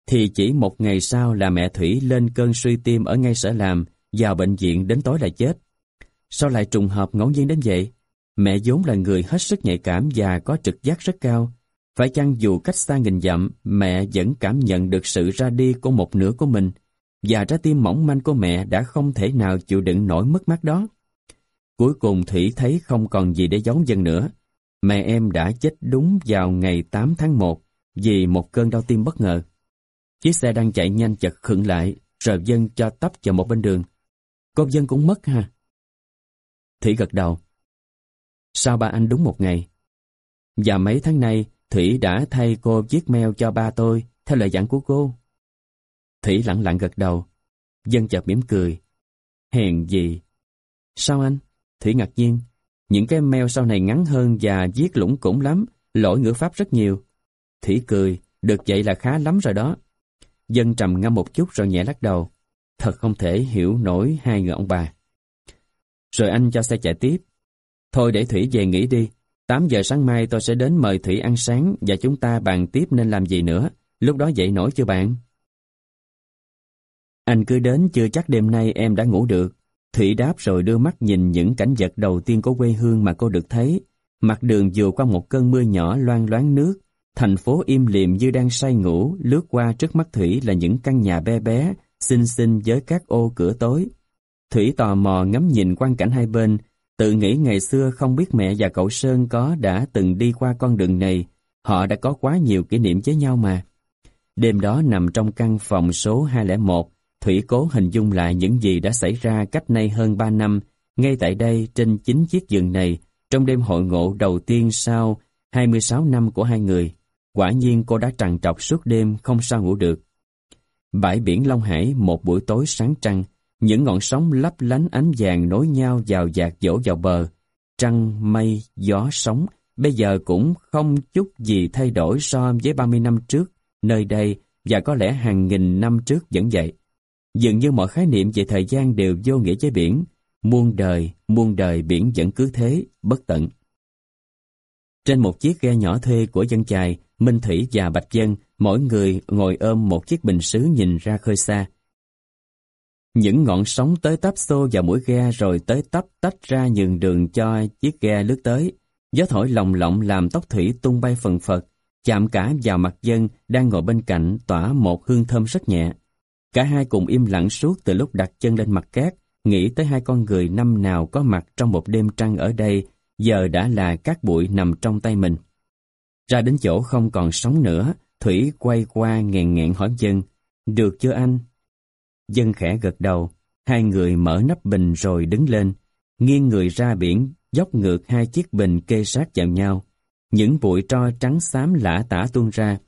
Thì chỉ một ngày sau là mẹ Thủy lên cơn suy tim ở ngay sở làm, vào bệnh viện đến tối là chết. Sao lại trùng hợp ngẫu nhiên đến vậy? Mẹ vốn là người hết sức nhạy cảm và có trực giác rất cao. Phải chăng dù cách xa nghìn dặm, mẹ vẫn cảm nhận được sự ra đi của một nửa của mình, và trái tim mỏng manh của mẹ đã không thể nào chịu đựng nổi mất mát đó. Cuối cùng Thủy thấy không còn gì để giấu dân nữa. Mẹ em đã chết đúng vào ngày 8 tháng 1 vì một cơn đau tim bất ngờ. Chiếc xe đang chạy nhanh chật khựng lại, rồi dân vâng cho tấp vào một bên đường. Cô dân cũng mất ha? Thủy gật đầu. sao ba anh đúng một ngày. Và mấy tháng nay, Thủy đã thay cô viết mail cho ba tôi, theo lời dặn của cô. Thủy lặng lặng gật đầu. Dân chợt mỉm cười. Hèn gì? Sao anh? Thủy ngạc nhiên. Những cái mail sau này ngắn hơn và viết lũng củng lắm, lỗi ngữ pháp rất nhiều. Thủy cười, được vậy là khá lắm rồi đó. Dân trầm ngâm một chút rồi nhẹ lắc đầu. Thật không thể hiểu nổi hai người ông bà. Rồi anh cho xe chạy tiếp. Thôi để Thủy về nghỉ đi. 8 giờ sáng mai tôi sẽ đến mời Thủy ăn sáng và chúng ta bàn tiếp nên làm gì nữa. Lúc đó dậy nổi chưa bạn? Anh cứ đến chưa chắc đêm nay em đã ngủ được. Thủy đáp rồi đưa mắt nhìn những cảnh vật đầu tiên của quê hương mà cô được thấy. Mặt đường vừa qua một cơn mưa nhỏ loan loáng nước, thành phố im lìm như đang say ngủ, lướt qua trước mắt Thủy là những căn nhà bé bé, xinh xinh với các ô cửa tối. Thủy tò mò ngắm nhìn quang cảnh hai bên, Tự nghĩ ngày xưa không biết mẹ và cậu Sơn có đã từng đi qua con đường này, họ đã có quá nhiều kỷ niệm với nhau mà. Đêm đó nằm trong căn phòng số 201, Thủy cố hình dung lại những gì đã xảy ra cách nay hơn 3 năm, ngay tại đây trên chính chiếc giường này, trong đêm hội ngộ đầu tiên sau 26 năm của hai người. Quả nhiên cô đã trằn trọc suốt đêm không sao ngủ được. Bãi biển Long Hải một buổi tối sáng trăng, những ngọn sóng lấp lánh ánh vàng nối nhau vào dạt dỗ vào bờ. Trăng, mây, gió, sóng, bây giờ cũng không chút gì thay đổi so với 30 năm trước, nơi đây và có lẽ hàng nghìn năm trước vẫn vậy. Dường như mọi khái niệm về thời gian đều vô nghĩa với biển, muôn đời, muôn đời biển vẫn cứ thế, bất tận. Trên một chiếc ghe nhỏ thuê của dân chài, Minh Thủy và Bạch Dân, mỗi người ngồi ôm một chiếc bình sứ nhìn ra khơi xa. Những ngọn sóng tới tấp xô vào mũi ghe rồi tới tấp tách ra nhường đường cho chiếc ghe lướt tới. Gió thổi lồng lộng làm tóc Thủy tung bay phần phật, chạm cả vào mặt dân đang ngồi bên cạnh tỏa một hương thơm rất nhẹ. Cả hai cùng im lặng suốt từ lúc đặt chân lên mặt cát, nghĩ tới hai con người năm nào có mặt trong một đêm trăng ở đây, giờ đã là các bụi nằm trong tay mình. Ra đến chỗ không còn sống nữa, Thủy quay qua nghẹn nghẹn hỏi dân, được chưa anh? Dân khẽ gật đầu, hai người mở nắp bình rồi đứng lên, nghiêng người ra biển, dốc ngược hai chiếc bình kê sát vào nhau. Những bụi tro trắng xám lã tả tuôn ra.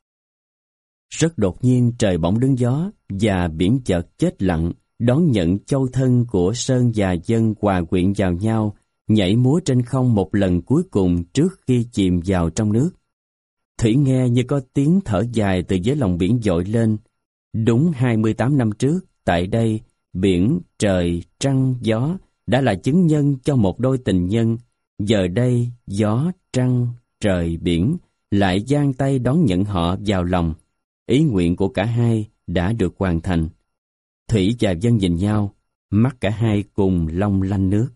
Rất đột nhiên trời bỗng đứng gió và biển chợt chết lặng, đón nhận châu thân của Sơn và Dân hòa quyện vào nhau, nhảy múa trên không một lần cuối cùng trước khi chìm vào trong nước. Thủy nghe như có tiếng thở dài từ dưới lòng biển dội lên. Đúng 28 năm trước, tại đây, biển, trời, trăng, gió đã là chứng nhân cho một đôi tình nhân. Giờ đây, gió, trăng, trời, biển lại giang tay đón nhận họ vào lòng. Ý nguyện của cả hai đã được hoàn thành. Thủy và Dân nhìn nhau, mắt cả hai cùng long lanh nước.